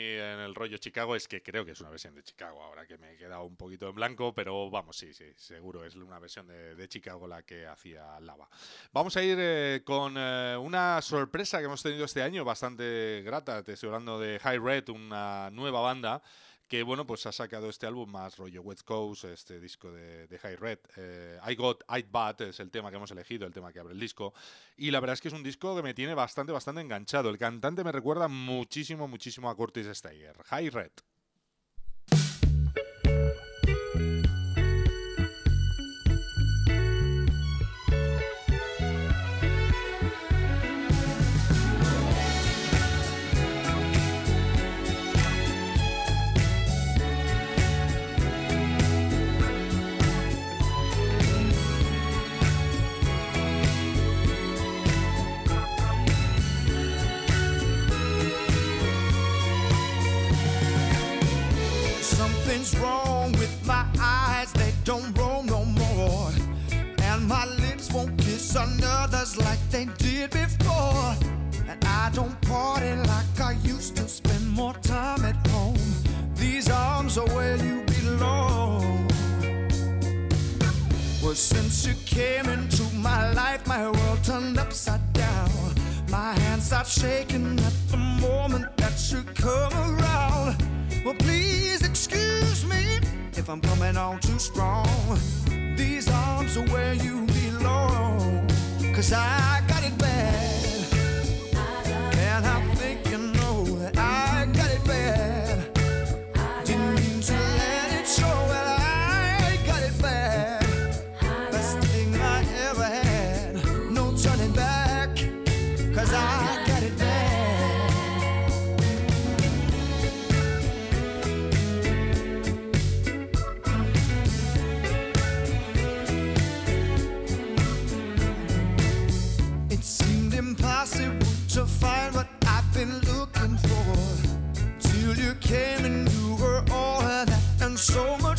el rollo Chicago. Es que creo que es una versión de Chicago, ahora que me he quedado un poquito en blanco, pero vamos, sí, sí, seguro es una versión de, de Chicago la que hacía Lava. Vamos a ir eh, con eh, una sorpresa que hemos tenido este año, bastante grata. Te estoy hablando de High Red, una nueva banda que bueno, pues ha sacado este álbum más rollo West Coast, este disco de, High Red. Eh, I Got It Bad es el tema que hemos elegido, el tema que abre el disco. Y la verdad es que es un disco que me tiene bastante, bastante enganchado. El cantante me recuerda muchísimo, muchísimo a Curtis Steiger. High Red. Kiss another's like they did before. And I don't party like I used to, spend more time at home. These arms are where you belong. Well, since you came into my life, my world turned upside down. My hands start shaking at the moment that you come around. Well, please excuse me if I'm coming on too strong. These arms are where you belong. Cause I got it bad. And I came and you were all of that and so much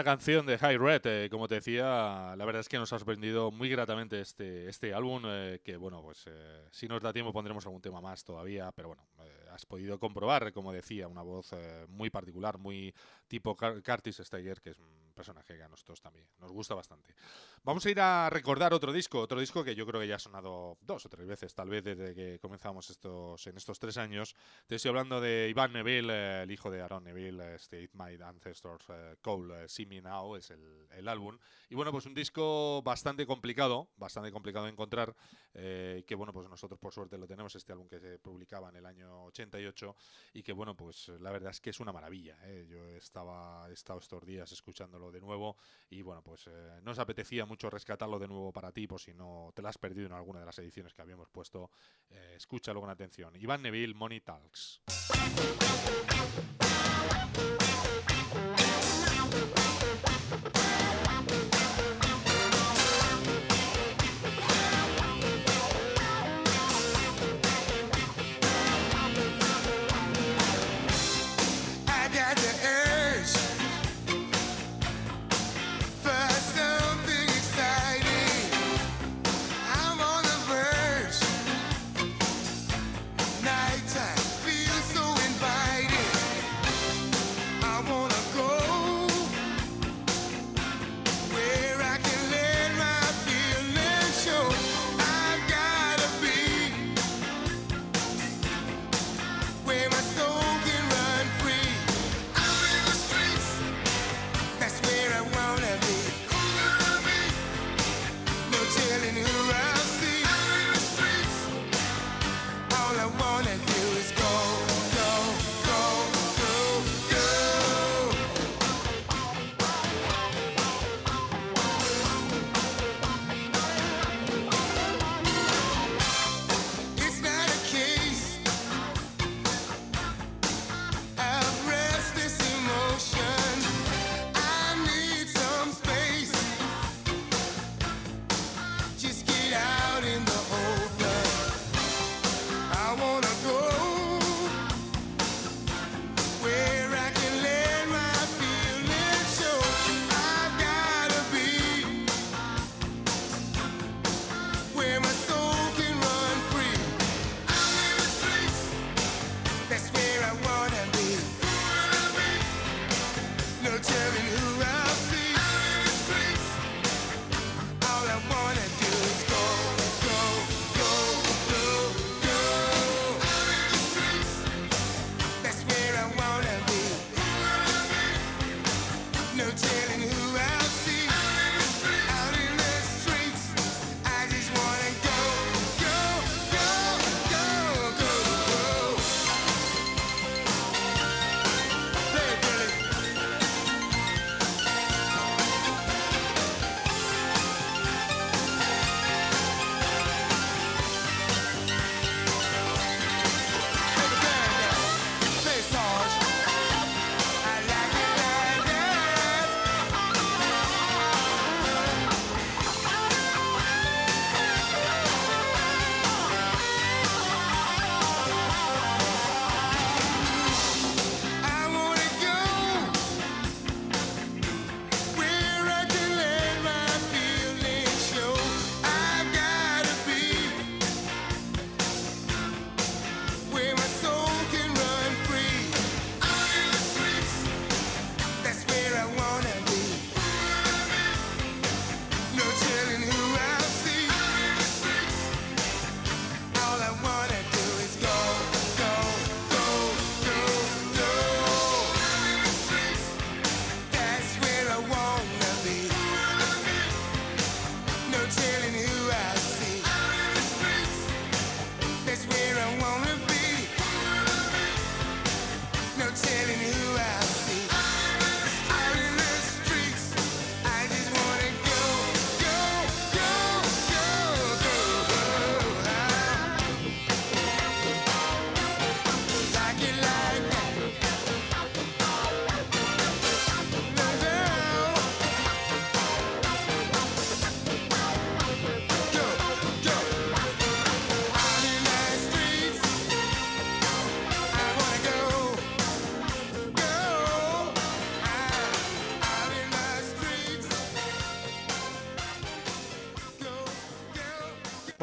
Tremenda canción de High Red, eh, como te decía, la verdad es que nos ha sorprendido muy gratamente este, este álbum, eh, que bueno, pues eh, si nos da tiempo pondremos algún tema más todavía, pero bueno, eh, has podido comprobar, como decía, una voz eh, muy particular, muy tipo Curtis Steiger, que es un personaje que a nosotros también nos gusta bastante. Vamos a ir a recordar otro disco, otro disco que yo creo que ya ha sonado dos o tres veces, tal vez desde que comenzamos estos, en estos tres años. Te estoy hablando de Iván Neville, eh, el hijo de Aaron Neville, este It My Ancestors eh, Call, eh, See Me Now, es el, el álbum. Y bueno, pues un disco bastante complicado, bastante complicado de encontrar, eh, que bueno, pues nosotros por suerte lo tenemos, este álbum que se publicaba en el año 88 y que bueno, pues la verdad es que es una maravilla. eh. Yo estaba, he estado estos días escuchándolo de nuevo y bueno, pues eh, nos apetecía mucho rescatarlo de nuevo para ti, por si no te lo has perdido en alguna de las ediciones que habíamos puesto, eh, escúchalo con atención. Iván Neville, Money Talks.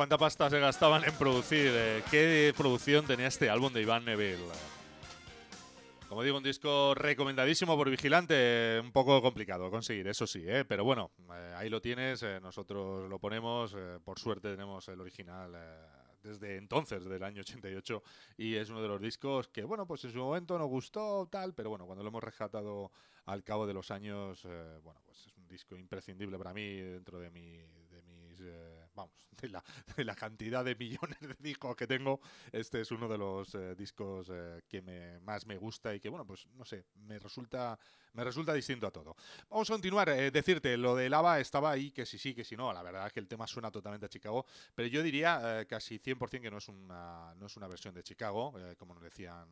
Cuánta pasta se gastaban en producir, eh, qué producción tenía este álbum de Iván Neville. Como digo, un disco recomendadísimo por Vigilante, un poco complicado conseguir, eso sí, ¿eh? pero bueno, eh, ahí lo tienes, eh, nosotros lo ponemos, eh, por suerte tenemos el original eh, desde entonces, del año 88, y es uno de los discos que, bueno, pues en su momento nos gustó, tal, pero bueno, cuando lo hemos rescatado al cabo de los años, eh, bueno, pues es un disco imprescindible para mí dentro de mi... De mis, vamos, de la, de la cantidad de millones de discos que tengo, este es uno de los eh, discos eh, que me, más me gusta y que, bueno, pues no sé, me resulta, me resulta distinto a todo. Vamos a continuar. eh, decirte, lo de Lava estaba ahí, que sí, sí, que sí, no. La verdad es que el tema suena totalmente a Chicago, pero yo diría eh, casi 100% que no es una, no es una versión de Chicago, eh, como nos decían.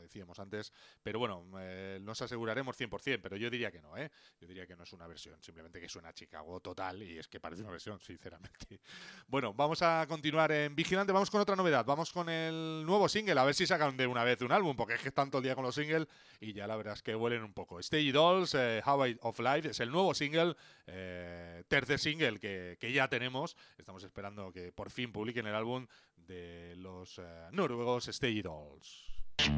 Decíamos antes, pero bueno, eh, nos aseguraremos 100%, pero yo diría que no, ¿eh? Yo diría que no es una versión, simplemente que suena a Chicago total y es que parece una versión, sinceramente. Bueno, vamos a continuar en Vigilante, vamos con otra novedad, vamos con el nuevo single, a ver si sacan de una vez un álbum, porque es que están todo el día con los singles y ya la verdad es que huelen un poco. Stage Dolls, eh, How I of Life, es el nuevo single, eh, tercer single que, que ya tenemos, estamos esperando que por fin publiquen el álbum de los eh, noruegos Stage Dolls. I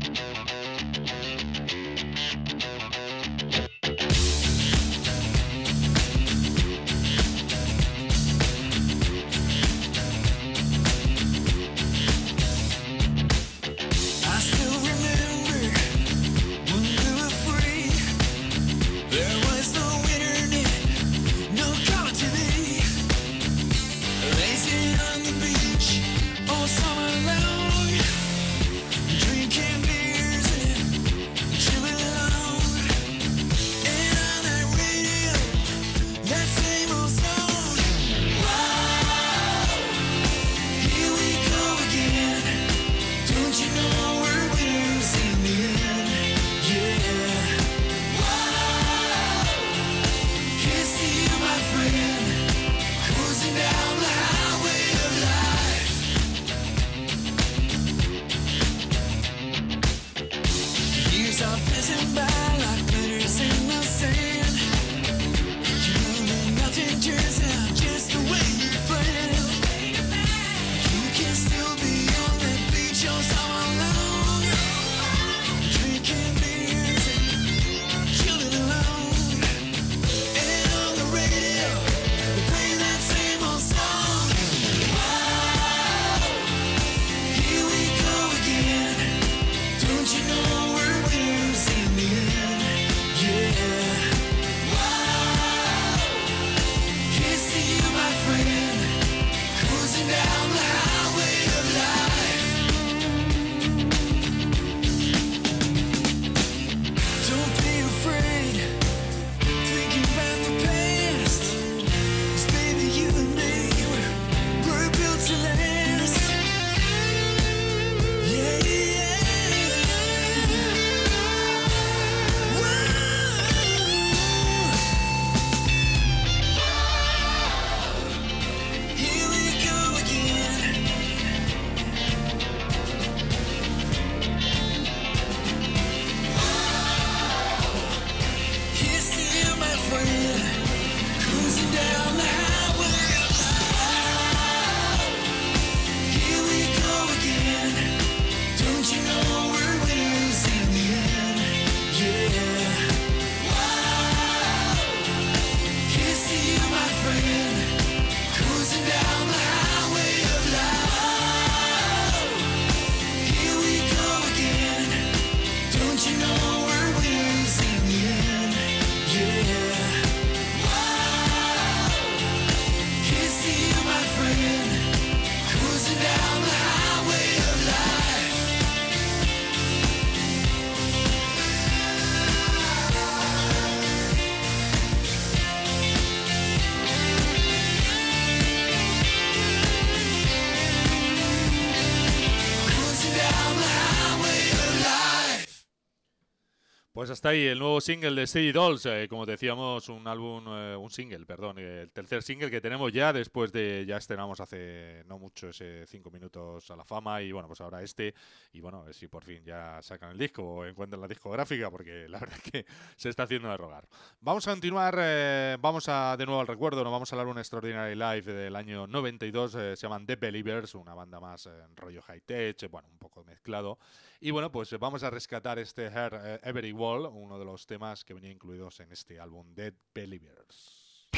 Hasta ahí el nuevo single de Steady Dolls, eh, como decíamos, un álbum, eh, un single, perdón, eh, el tercer single que tenemos ya después de, ya estrenamos hace no mucho ese cinco minutos a la fama y bueno, pues ahora este y bueno, a ver si por fin ya sacan el disco o encuentran la discográfica porque la verdad es que se está haciendo de rogar. Vamos a continuar, eh, vamos a de nuevo al recuerdo, nos vamos a hablar un Extraordinary Live del año 92, eh, se llaman The Believers, una banda más eh, en rollo high-tech, bueno, un poco mezclado. Y bueno, pues vamos a rescatar este Her eh, Every Wall, uno de los temas que venía incluidos en este álbum Dead Believers.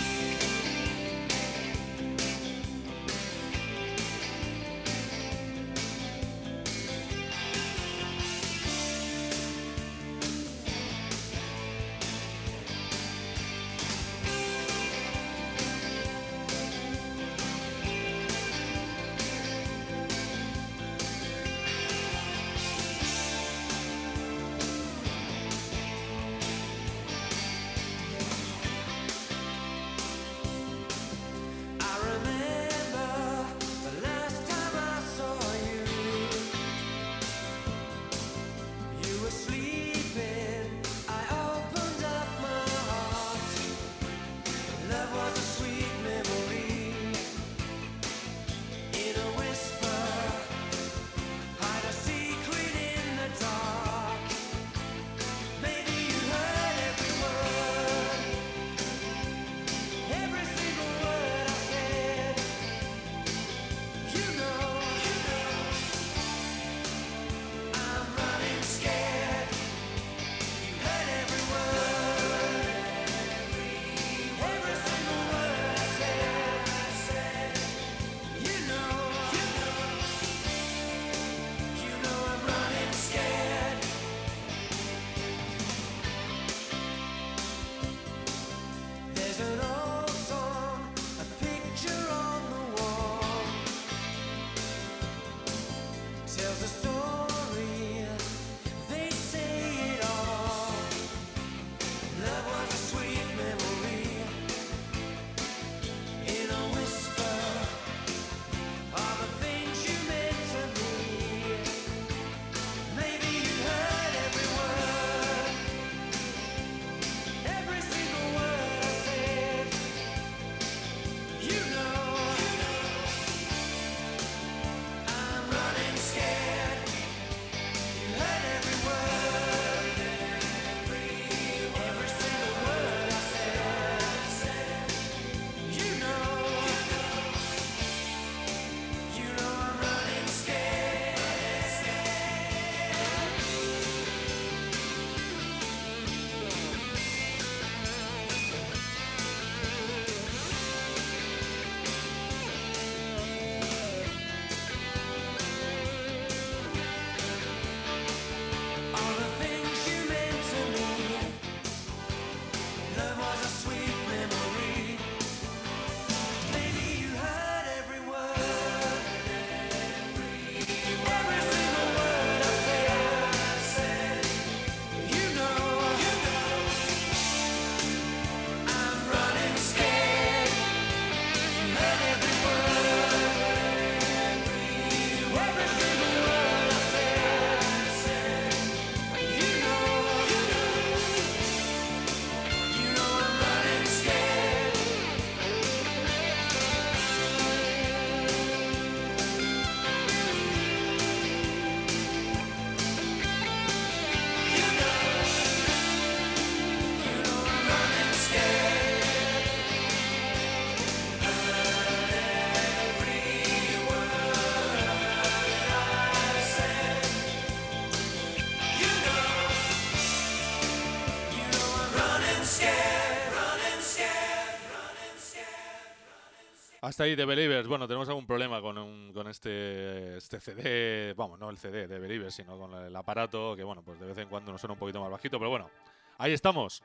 Hasta ahí The Believers. Bueno, tenemos algún problema con, con este, este CD, vamos, no el CD de Believers, sino con el aparato, que bueno, pues de vez en cuando nos suena un poquito más bajito, pero bueno, ahí estamos.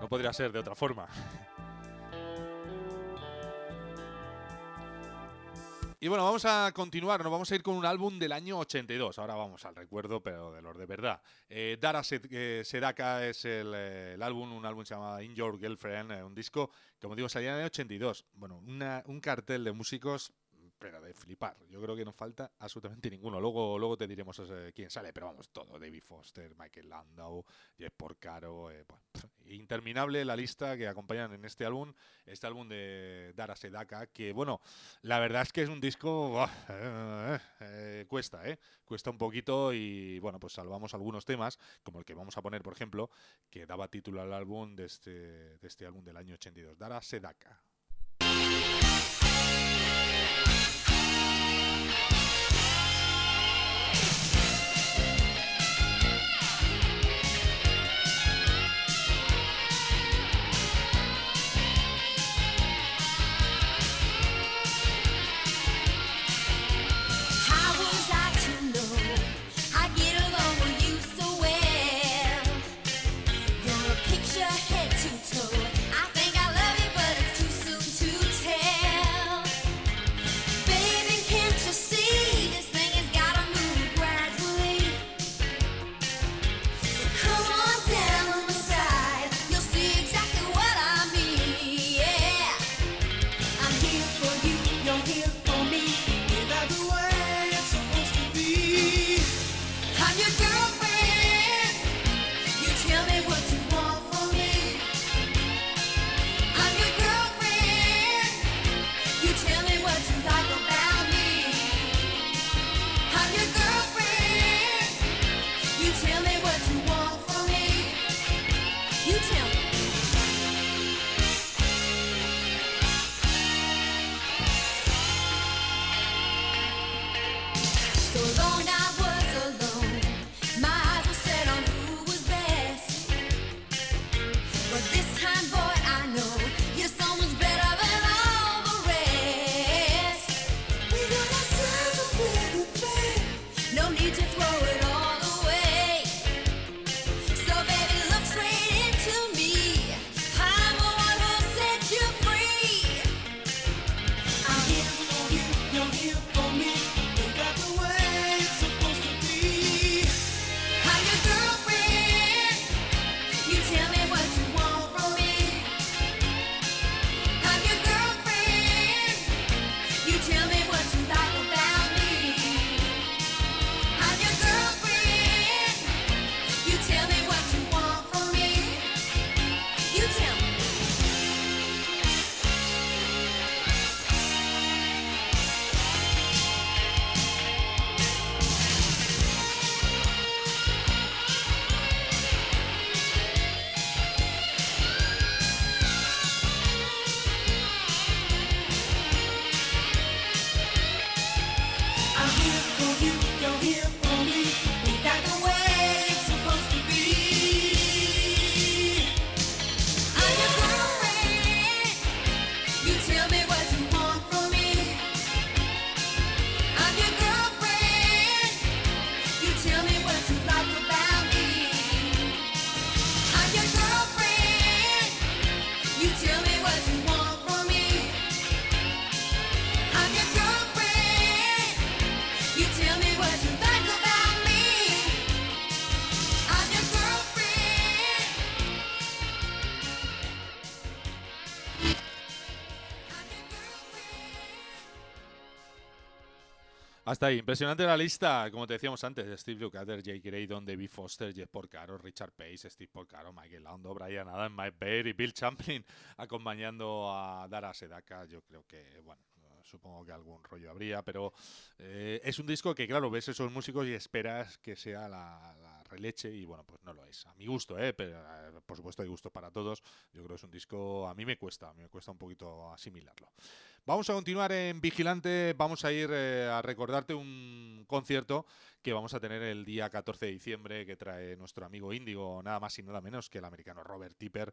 No podría ser de otra forma. Y bueno, vamos a continuar, nos vamos a ir con un álbum del año 82. Ahora vamos al recuerdo, pero de los de verdad. Eh, Dara eh, Sedaka es el, eh, el álbum, un álbum que se llama In Your Girlfriend, un disco, como digo, salía en el 82. Bueno, una- un cartel de músicos pero de flipar. Yo creo que no falta absolutamente ninguno. Luego, luego te diremos quién sale, pero vamos, todo. David Foster, Michael Landau, Jeff Porcaro. eh, pf, interminable la lista que acompañan en este álbum. Este álbum de Dara Sedaka, que bueno, la verdad es que es un disco. eh, eh, cuesta, ¿eh? Cuesta un poquito y bueno, pues salvamos algunos temas, como el que vamos a poner, por ejemplo, que daba título al álbum de este, de este álbum del año 82, Dara Sedaka. Hasta ahí, impresionante la lista, como te decíamos antes, Steve Lukather, Jake Graydon, David Foster, Jeff Porcaro, Richard Pace, Steve Porcaro, Michael Lando, Brian Adam, Mike Bair y Bill Champlin acompañando a Dara Sedaka. Yo creo que, bueno, supongo que algún rollo habría, pero eh, es un disco que, claro, ves esos músicos y esperas que sea la, la releche y, bueno, pues no lo es. A mi gusto, ¿eh? Pero, eh, por supuesto hay gustos para todos. Yo creo que es un disco, a mí me cuesta, a mí me cuesta un poquito asimilarlo. Vamos a continuar en Vigilante, vamos a ir eh, a recordarte un concierto que vamos a tener el día 14 de diciembre que trae nuestro amigo Índigo, nada más y nada menos que el americano Robert Tipper.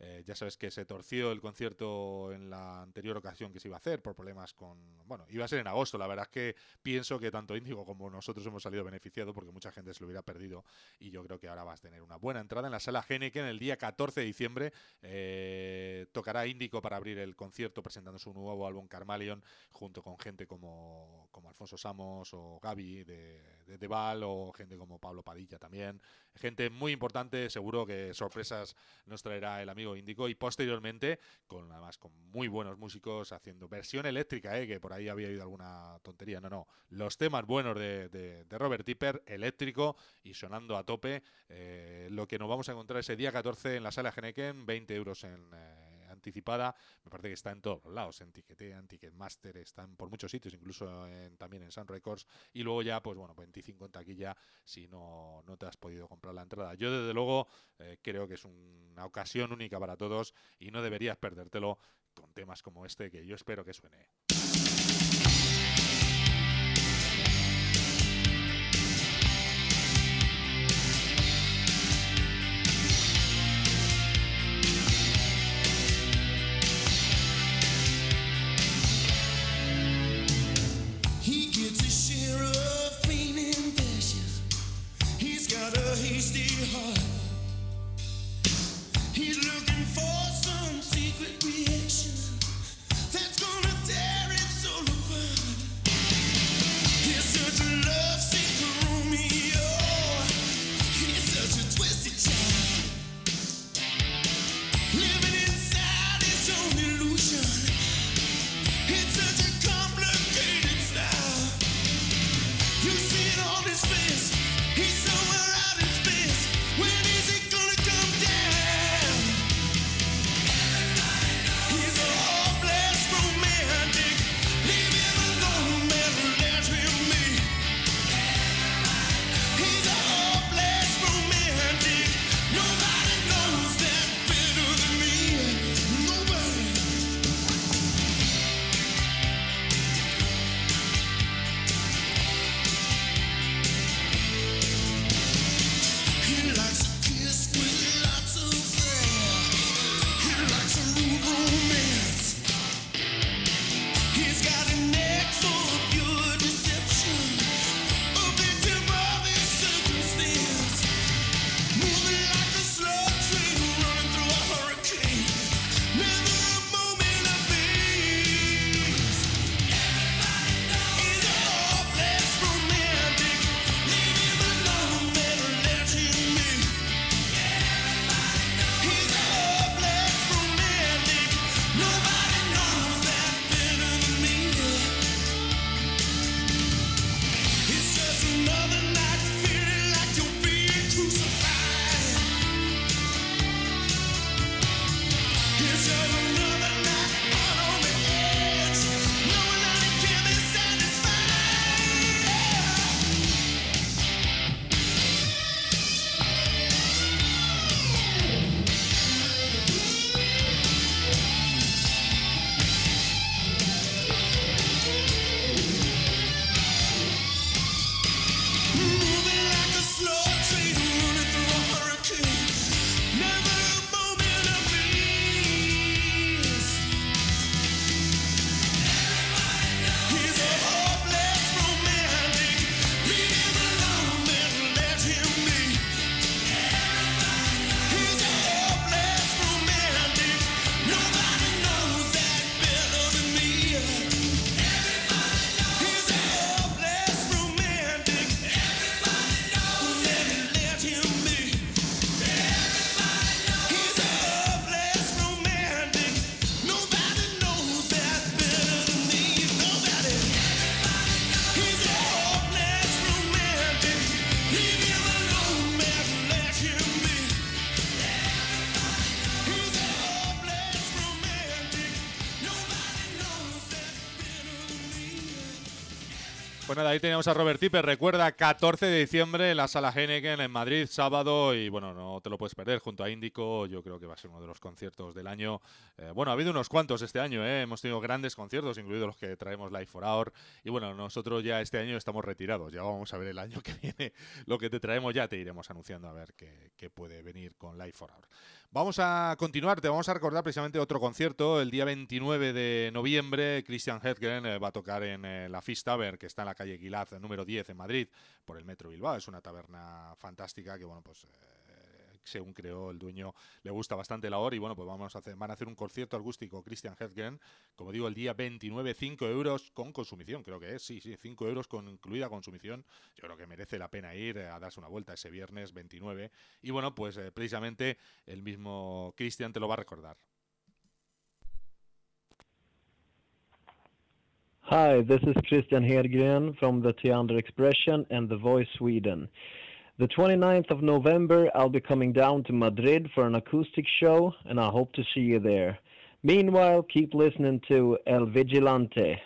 Eh, ya sabes que se torció el concierto en la anterior ocasión que se iba a hacer por problemas con... Bueno, iba a ser en agosto, la verdad es que pienso que tanto Índigo como nosotros hemos salido beneficiados porque mucha gente se lo hubiera perdido y yo creo que ahora vas a tener una buena entrada en la sala Heineken el día 14 de diciembre. Eh, tocará Índigo para abrir el concierto presentando su nuevo álbum Carmalion, junto con gente como, como Alfonso Samos o Gaby de Deval o gente como Pablo Padilla también. Gente muy importante, seguro que sorpresas nos traerá el amigo Índico y posteriormente, con además con muy buenos músicos haciendo versión eléctrica, ¿eh? que por ahí había oído alguna tontería. No, no, los temas buenos de, de- de Robert Tipper, eléctrico y sonando a tope. eh, lo que nos vamos a encontrar ese día 14 en la sala Geneken, 20 euros en eh, anticipada. Me parece que está en todos lados, en Ticketea, en Ticketmaster, están por muchos sitios, incluso en- también en Sun Records. Y luego ya, pues bueno, 25 en taquilla si no, no te has podido comprar la entrada. Yo desde luego eh, creo que es una ocasión única para todos y no deberías perdértelo con temas como este que yo espero que suene. Ahí teníamos a Robert Tipper. Recuerda, 14 de diciembre en la sala Heineken en Madrid, sábado. Y bueno, no te lo puedes perder junto a Índico. Yo creo que va a ser uno de los conciertos del año. Eh, bueno, ha habido unos cuantos este año, ¿eh? Hemos tenido grandes conciertos, incluidos los que traemos Live for Hour. Y bueno, nosotros ya este año estamos retirados. Ya vamos a ver el año que viene lo que te traemos. Ya te iremos anunciando a ver qué, qué puede venir con Live for Hour. Vamos a continuar, te vamos a recordar precisamente otro concierto. El día 29 de noviembre, Christian Hedgren eh, va a tocar en eh, la Fish Tavern, que está en la calle Guilaz, número 10 en Madrid, por el Metro Bilbao. Es una taberna fantástica que, bueno, pues eh, según creó el dueño, le gusta bastante la hora y bueno, pues vamos a hacer, van a hacer un concierto acústico Christian Hedgren, como digo, el día 29, 5 euros con consumición, creo que es, sí, sí, 5 euros con incluida consumición, yo creo que merece la pena ir a darse una vuelta ese viernes 29 y bueno, pues eh, precisamente el mismo Christian te lo va a recordar. Hi, this is Christian Hedgren from the Theander Expression and The Voice Sweden. The 29th of November, I'll be coming down to Madrid for an acoustic show, and I hope to see you there. Meanwhile, keep listening to El Vigilante.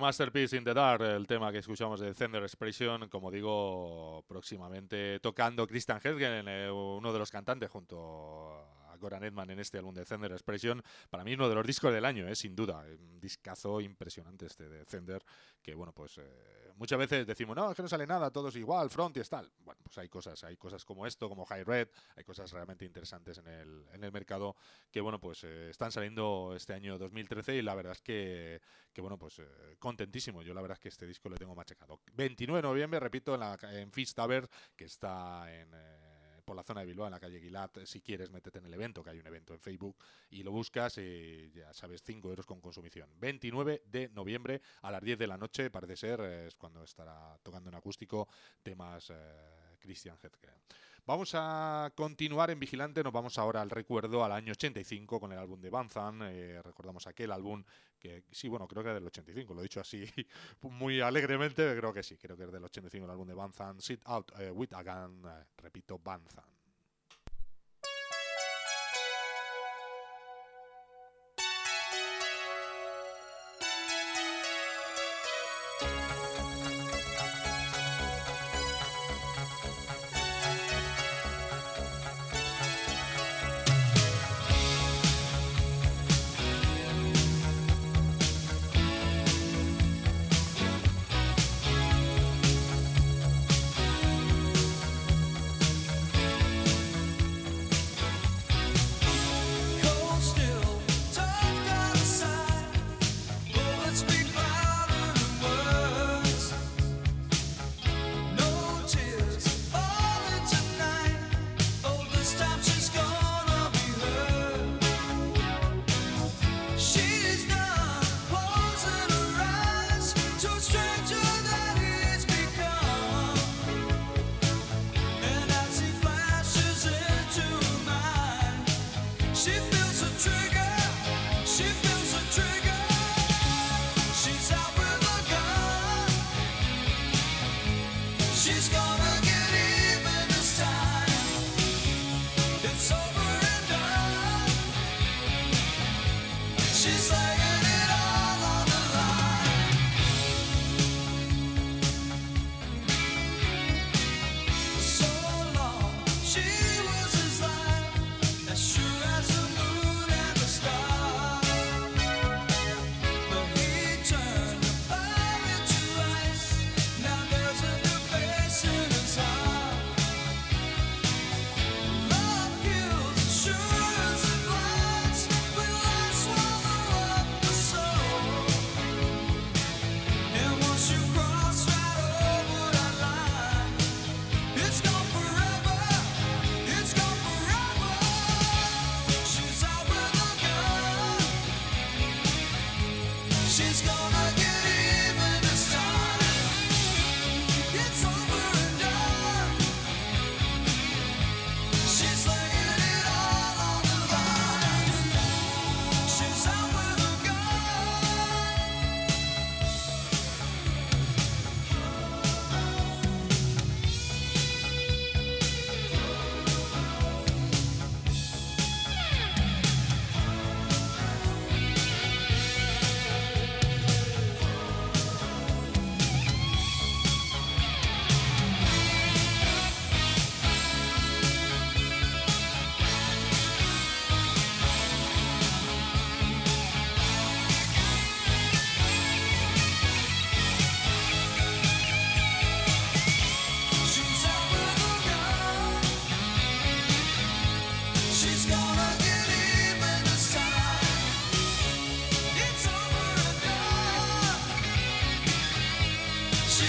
Masterpiece in the Dark, el tema que escuchamos de Thunder Expression, como digo, próximamente tocando Christian Hedgen, eh, uno de los cantantes junto a Goran Edman en este álbum de Thunder Expression. Para mí uno de los discos del año, eh, sin duda. Un discazo impresionante este de Thunder, que bueno, pues eh, muchas veces decimos, no, es que no sale nada, todo es igual, front y es tal. Bueno, pues hay cosas, hay cosas como esto, como High Red, hay cosas realmente interesantes en el, en el mercado que bueno, pues eh, están saliendo este año 2013 y la verdad es que, que bueno, pues eh, contentísimo. Yo la verdad es que este disco lo tengo machacado. 29 de noviembre, repito, en, la, en Fist Tavern, que está en... eh, por la zona de Bilbao, en la calle Guilat, si quieres, métete en el evento, que hay un evento en Facebook, y lo buscas y ya sabes, 5 euros con consumición. 29 de noviembre a las 10 de la noche, parece ser, eh, es cuando estará tocando en acústico temas eh, Christian Hedgren. Vamos a continuar en Vigilante, nos vamos ahora al recuerdo al año 85 con el álbum de Banzan, eh, recordamos aquel álbum que sí, bueno, creo que es del 85, lo he dicho así muy alegremente, creo que sí, creo que es del 85 el álbum de Banzan, Sit Out eh, With a Gun, eh, repito, Banzan. Thank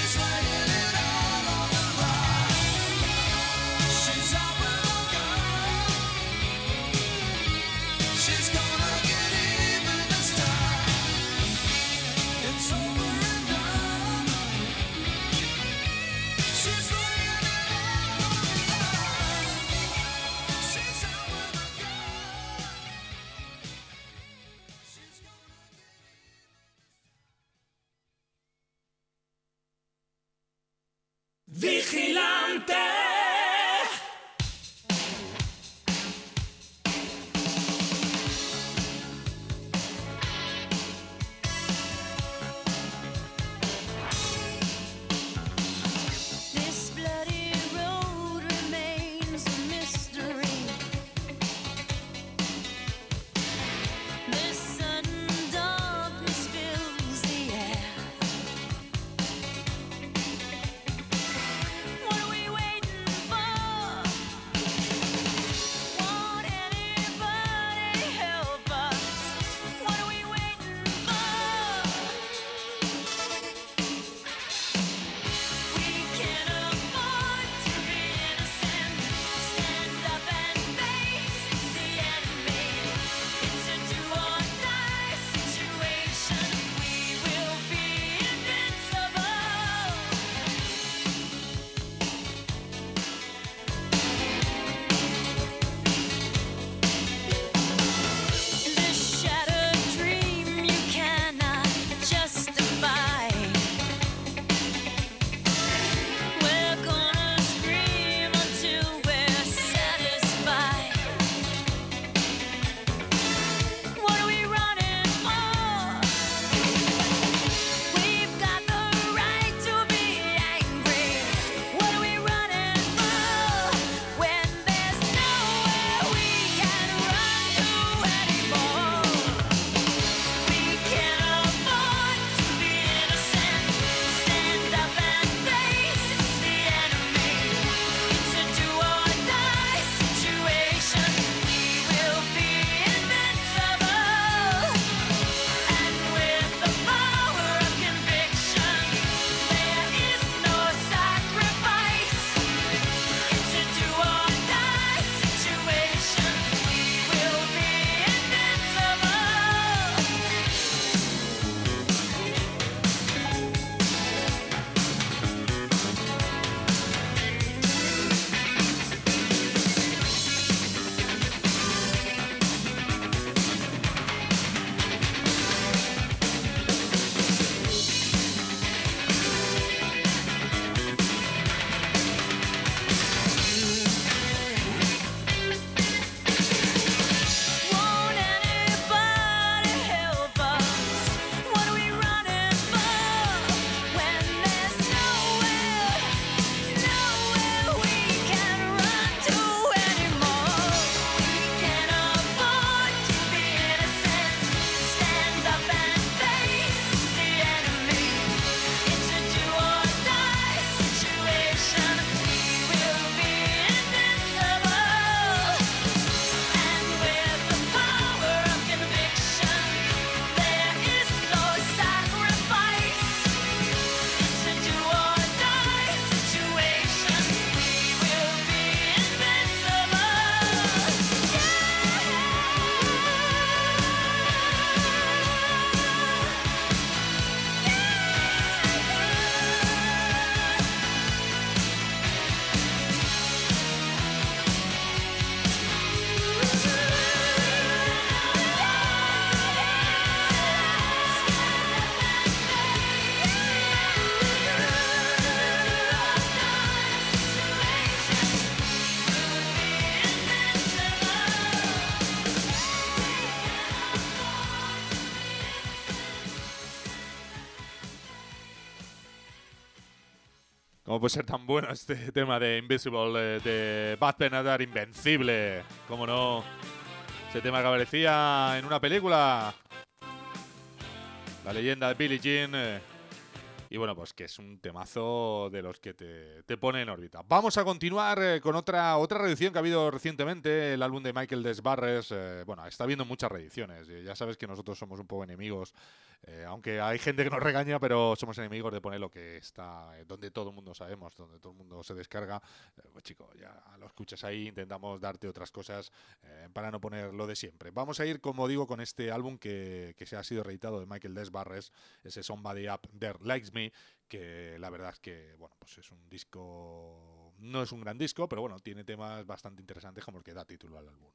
It's like puede ser tan bueno este tema de Invisible, eh, de Bad Penadar Invencible? ¿Cómo no? Ese tema que aparecía en una película. La leyenda de Billie Jean. eh, y bueno, pues que es un temazo de los que te, te pone en órbita. Vamos a continuar eh, con otra, otra reedición que ha habido recientemente, el álbum de Michael Desbarres. eh, bueno, está habiendo muchas reediciones. y ya sabes que nosotros somos un poco enemigos, eh, aunque hay gente que nos regaña, pero somos enemigos de poner lo que está, eh, donde todo el mundo sabemos, donde todo el mundo se descarga. Eh, pues chico, ya lo escuchas ahí, intentamos darte otras cosas eh, para no poner lo de siempre. Vamos a ir, como digo, con este álbum que, que se ha sido reeditado de Michael Desbarres, ese Somebody Up There Likes Me, que la verdad es que, bueno, pues es un disco, no es un gran disco, pero bueno, tiene temas bastante interesantes como el que da título al álbum.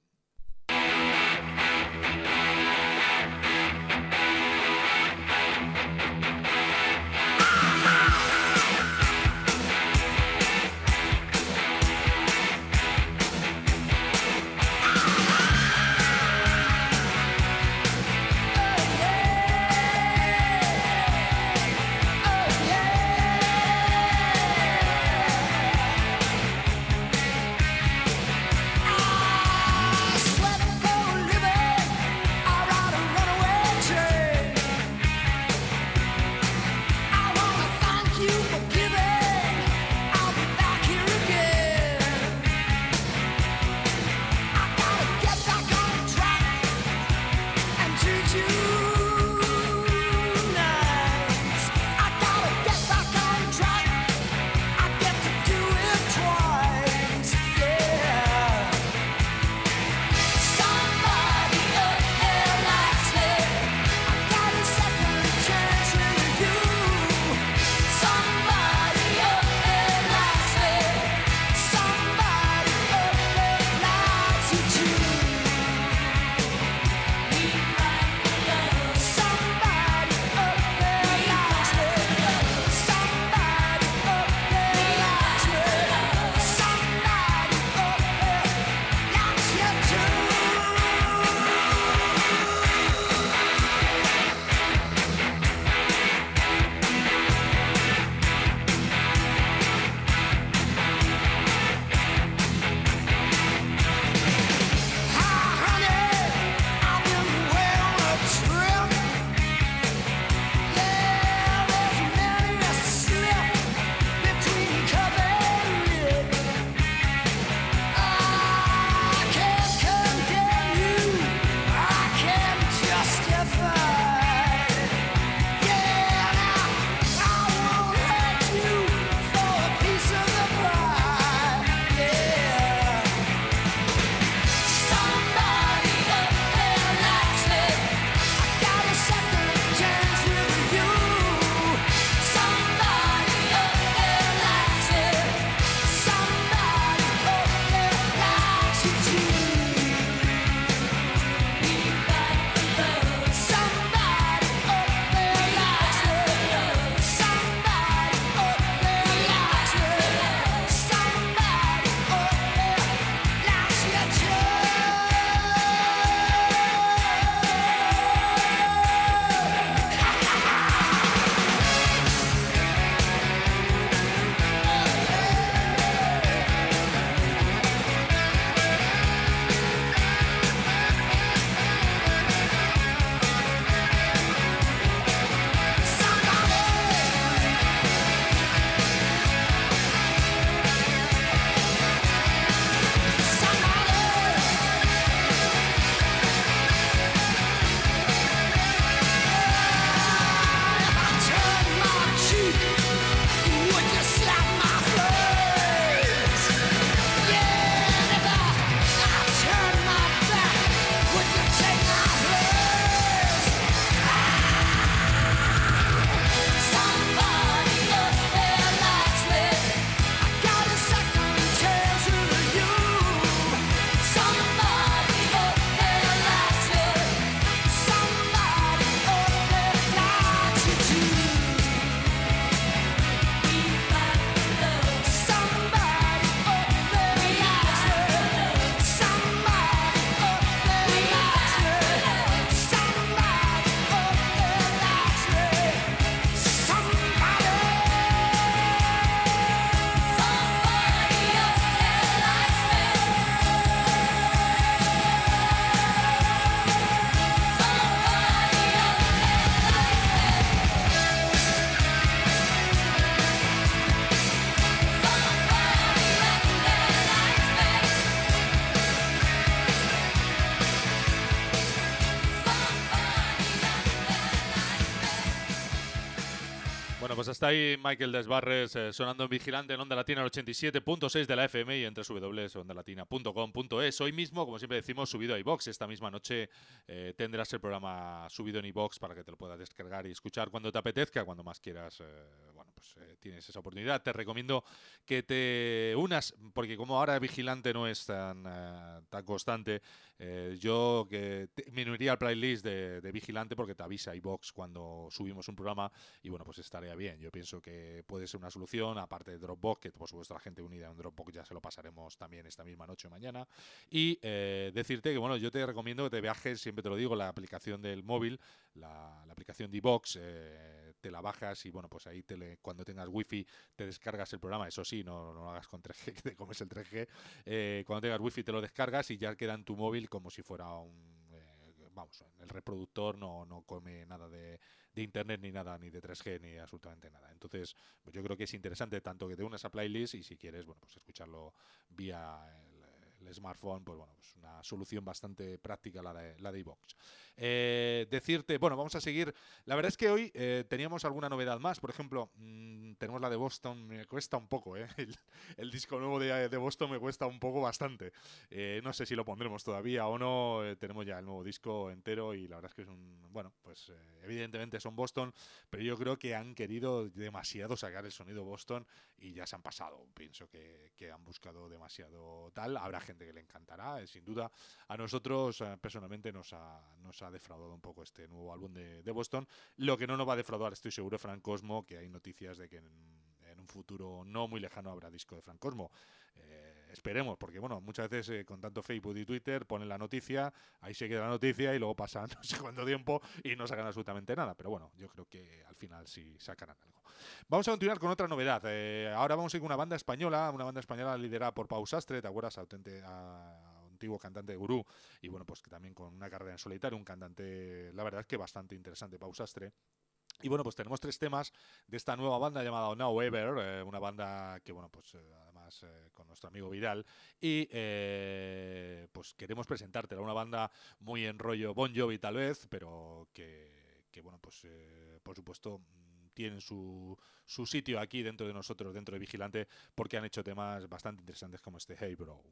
Pues hasta ahí Michael Desbarres eh, sonando en Vigilante en Onda Latina el 87.6 de la FM y entre www.ondalatina.com.es. Hoy mismo, como siempre decimos, subido a iBox. Esta misma noche eh, tendrás el programa subido en iBox para que te lo puedas descargar y escuchar cuando te apetezca, cuando más quieras. eh, bueno, pues eh, tienes esa oportunidad. Te recomiendo que te unas, porque como ahora Vigilante no es tan, eh, tan constante, eh, yo que te- me al playlist de, de Vigilante porque te avisa iBox cuando subimos un programa y bueno, pues estaría bien. Yo pienso que puede ser una solución, aparte de Dropbox, que por supuesto la gente unida en Dropbox ya se lo pasaremos también esta misma noche o mañana. Y eh, decirte que bueno, yo te recomiendo que te viajes, siempre te lo digo, la aplicación del móvil, la, la aplicación de iBox, eh, te la bajas y bueno, pues ahí te le- cuando tengas wifi te descargas el programa. Eso sí, no, no lo hagas con 3G, que te comes el 3G. Eh, cuando tengas wifi te lo descargas y ya queda en tu móvil como si fuera un eh, vamos, el reproductor no, no come nada de, de internet ni nada, ni de 3G, ni absolutamente nada. Entonces, yo creo que es interesante tanto que te unas a playlist y si quieres, bueno, pues escucharlo vía el, smartphone, pues bueno, pues una solución bastante práctica la de la de iVox. Eh, decirte, bueno, vamos a seguir. La verdad es que hoy eh, teníamos alguna novedad más. Por ejemplo, mm, tenemos la de Boston, me cuesta un poco, ¿eh? El, el disco nuevo de, de Boston me cuesta un poco bastante. Eh, no sé si lo pondremos todavía o no. tenemos ya el nuevo disco entero y la verdad es que es un. Bueno, pues evidentemente son Boston, pero yo creo que han querido demasiado sacar el sonido Boston y ya se han pasado. Pienso que, que han buscado demasiado tal. Habrá gente que le encantará, eh, sin duda. A nosotros, eh, personalmente, nos ha, nos ha defraudado un poco este nuevo álbum de, Boston. Lo que no nos va a defraudar, estoy seguro, Frank Cosmo, que hay noticias de que en, en un futuro no muy lejano habrá disco de Frank Cosmo. Eh, esperemos, porque bueno, muchas veces eh, con tanto Facebook y Twitter ponen la noticia, ahí se queda la noticia y luego pasa no sé cuánto tiempo y no sacan absolutamente nada. Pero bueno, yo creo que al final sí sacarán algo. Vamos a continuar con otra novedad. Eh, ahora vamos a ir con una banda española, una banda española liderada por Pau Sastre, ¿te acuerdas? Auténte- a- antiguo cantante de Gurú y bueno, pues que también con una carrera en solitario, un cantante, la verdad es que bastante interesante, Pau Sastre. Y bueno, pues tenemos tres temas de esta nueva banda llamada Now Ever, eh, una banda que, bueno, pues eh, además eh, con nuestro amigo Viral. Y pues queremos presentártela, una banda muy en rollo Bon Jovi tal vez, pero que, que, bueno, pues por supuesto mm, tienen su, su sitio aquí dentro de nosotros, dentro de Vigilante, porque han hecho temas bastante interesantes como este Hey Bro.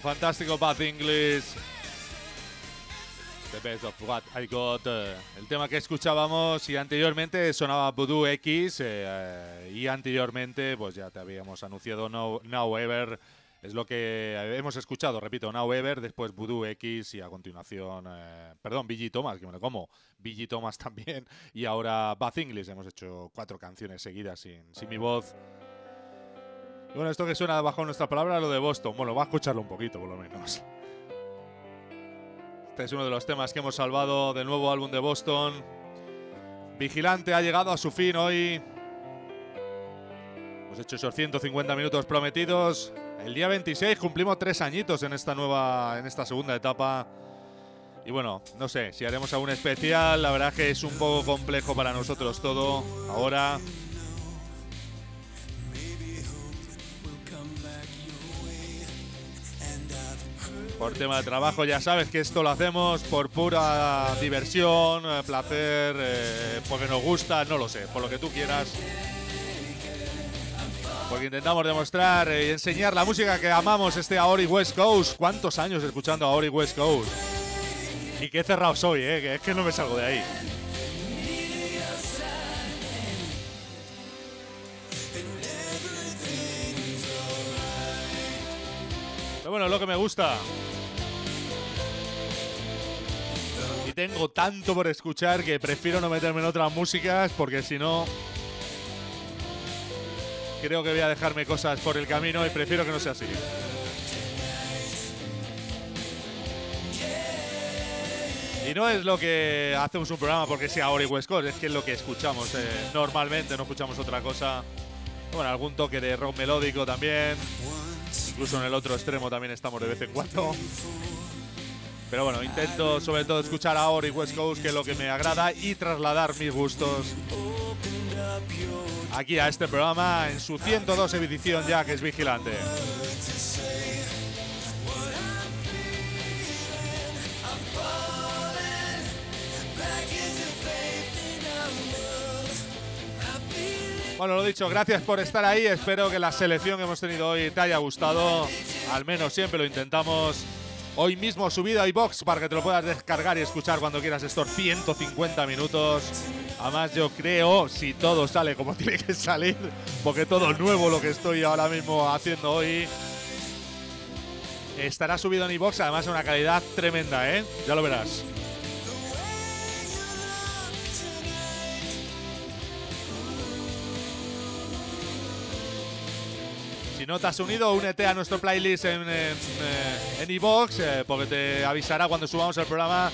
Fantástico Bad English. The best of what I got. eh, el tema que escuchábamos y anteriormente sonaba Voodoo X eh, y anteriormente pues ya te habíamos anunciado Now, Ever. Es lo que hemos escuchado, repito, Now Ever, después Voodoo X y a continuación, eh, perdón, BG Thomas, que me lo como, BG Thomas también, y ahora Bad English. Hemos hecho cuatro canciones seguidas sin, sin mi voz. Bueno, esto que suena bajo nuestra palabra, lo de Boston. Bueno, va a escucharlo un poquito, por lo menos. Este es uno de los temas que hemos salvado del nuevo álbum de Boston. Vigilante ha llegado a su fin hoy. Hemos hecho esos 150 minutos prometidos. El día 26 cumplimos tres añitos en esta nueva, en esta segunda etapa. Y bueno, no sé si haremos algún especial. La verdad que es un poco complejo para nosotros todo ahora. Por tema de trabajo, ya sabes que esto lo hacemos por pura diversión, eh, placer, eh, porque nos gusta, no lo sé, por lo que tú quieras. Porque intentamos demostrar eh, y enseñar la música que amamos, este Aori West Coast. ¿Cuántos años escuchando a Aori West Coast? Y qué cerrado soy, eh, que es que no me salgo de ahí. Pero bueno, lo que me gusta. Tengo tanto por escuchar que prefiero no meterme en otras músicas porque si no... Creo que voy a dejarme cosas por el camino y prefiero que no sea así. Y no es lo que hacemos un programa porque sea Ori West Coast, es que es lo que escuchamos. eh, normalmente no escuchamos otra cosa. Bueno, algún toque de rock melódico también. Incluso en el otro extremo también estamos de vez en cuando. Pero bueno, intento sobre todo escuchar a Ori West Coast, que es lo que me agrada, y trasladar mis gustos aquí a este programa en su 102 edición ya, que es Vigilante. Bueno, lo dicho, gracias por estar ahí. Espero que la selección que hemos tenido hoy te haya gustado. Al menos siempre lo intentamos. Hoy mismo subido a iBox para que te lo puedas descargar y escuchar cuando quieras estos 150 minutos. Además, yo creo, si todo sale como tiene que salir, porque todo nuevo lo que estoy ahora mismo haciendo hoy, estará subido en iBox. Además, en una calidad tremenda, ¿eh? Ya lo verás. No te has unido, únete a nuestro playlist en, en, eh, en eh, porque te avisará cuando subamos el programa.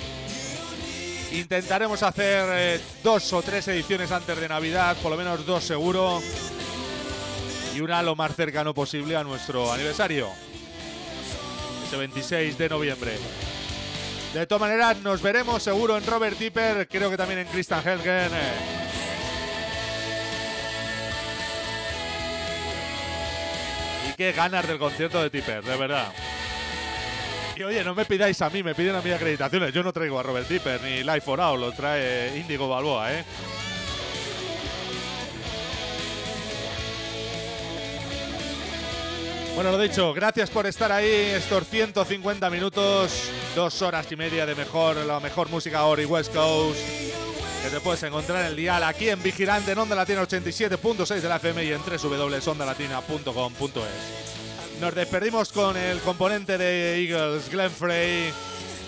Intentaremos hacer eh, dos o tres ediciones antes de Navidad, por lo menos dos seguro. Y una lo más cercano posible a nuestro aniversario. Ese 26 de noviembre. De todas maneras, nos veremos seguro en Robert Tipper, creo que también en Christian Helgen. Qué ganas del concierto de Tipper, de verdad. Y oye, no me pidáis a mí, me piden a mí acreditaciones. Yo no traigo a Robert Tipper ni Life for All, lo trae Índigo Balboa, ¿eh? Bueno, lo dicho, gracias por estar ahí estos 150 minutos, dos horas y media de mejor, la mejor música Ori West Coast, que te puedes encontrar en el dial aquí en Vigilante, en Onda Latina 87.6 de la FM y en www.ondalatina.com.es. Nos despedimos con el componente de Eagles, Glenn Frey.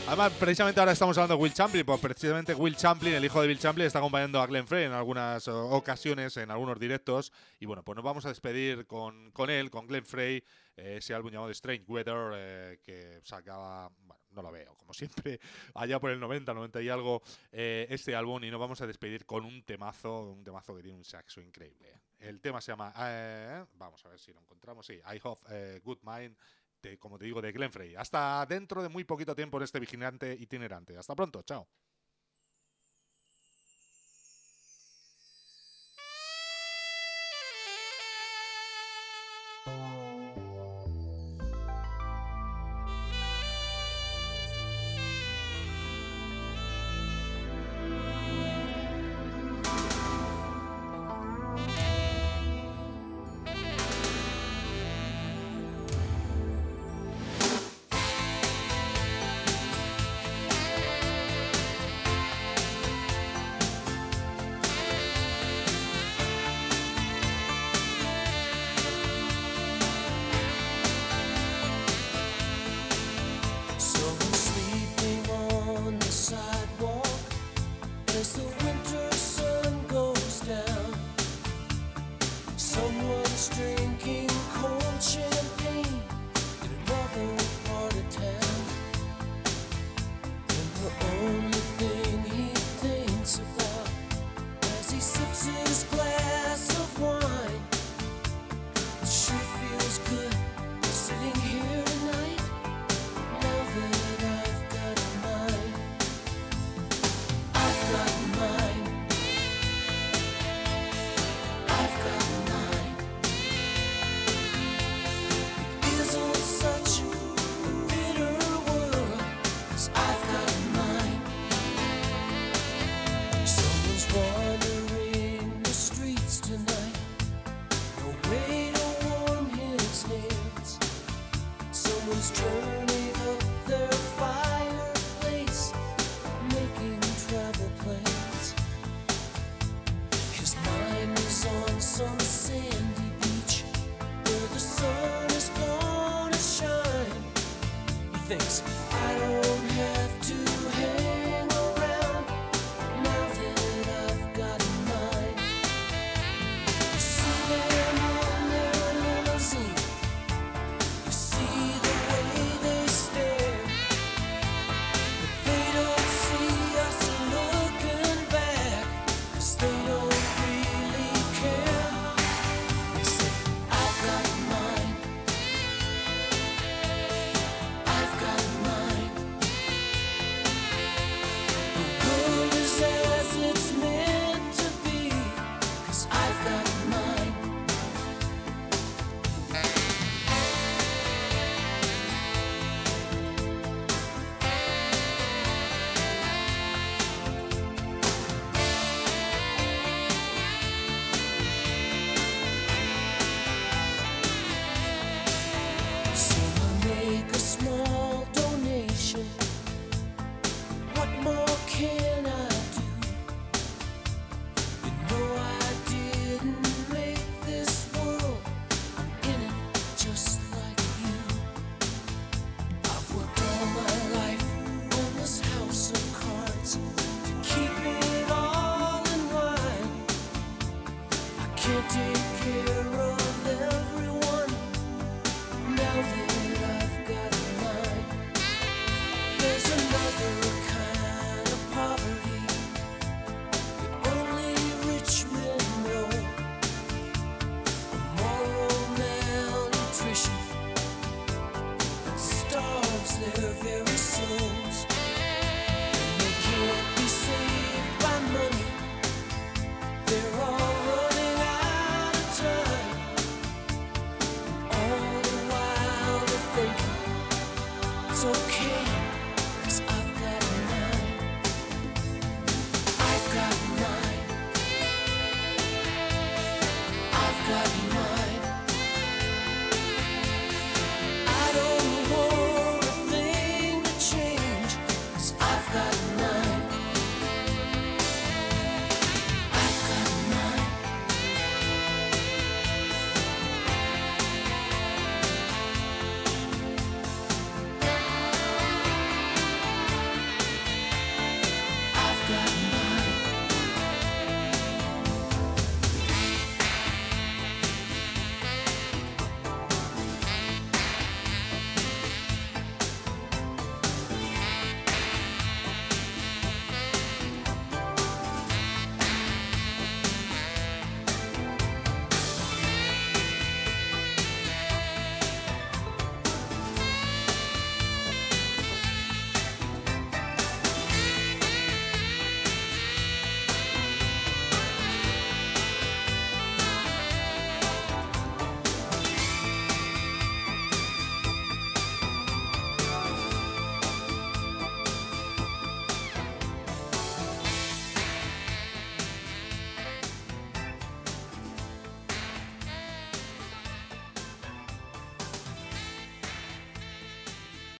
Además, precisamente ahora estamos hablando de Will Champlin, pues precisamente Will Champlin, el hijo de Bill Champlin, está acompañando a Glenn Frey en algunas oh, ocasiones, en algunos directos. Y bueno, pues nos vamos a despedir con, con él, con Glenn Frey, eh, ese álbum llamado Strange Weather, eh, que sacaba, bueno, no lo veo, como siempre, allá por el 90, 90 y algo, eh, este álbum. Y nos vamos a despedir con un temazo, un temazo que tiene un saxo increíble. El tema se llama, eh, vamos a ver si lo encontramos, sí, I Have eh, Good Mind de, como te digo, de Glenn Frey. Hasta dentro de muy poquito tiempo en este vigilante itinerante. Hasta pronto, chao.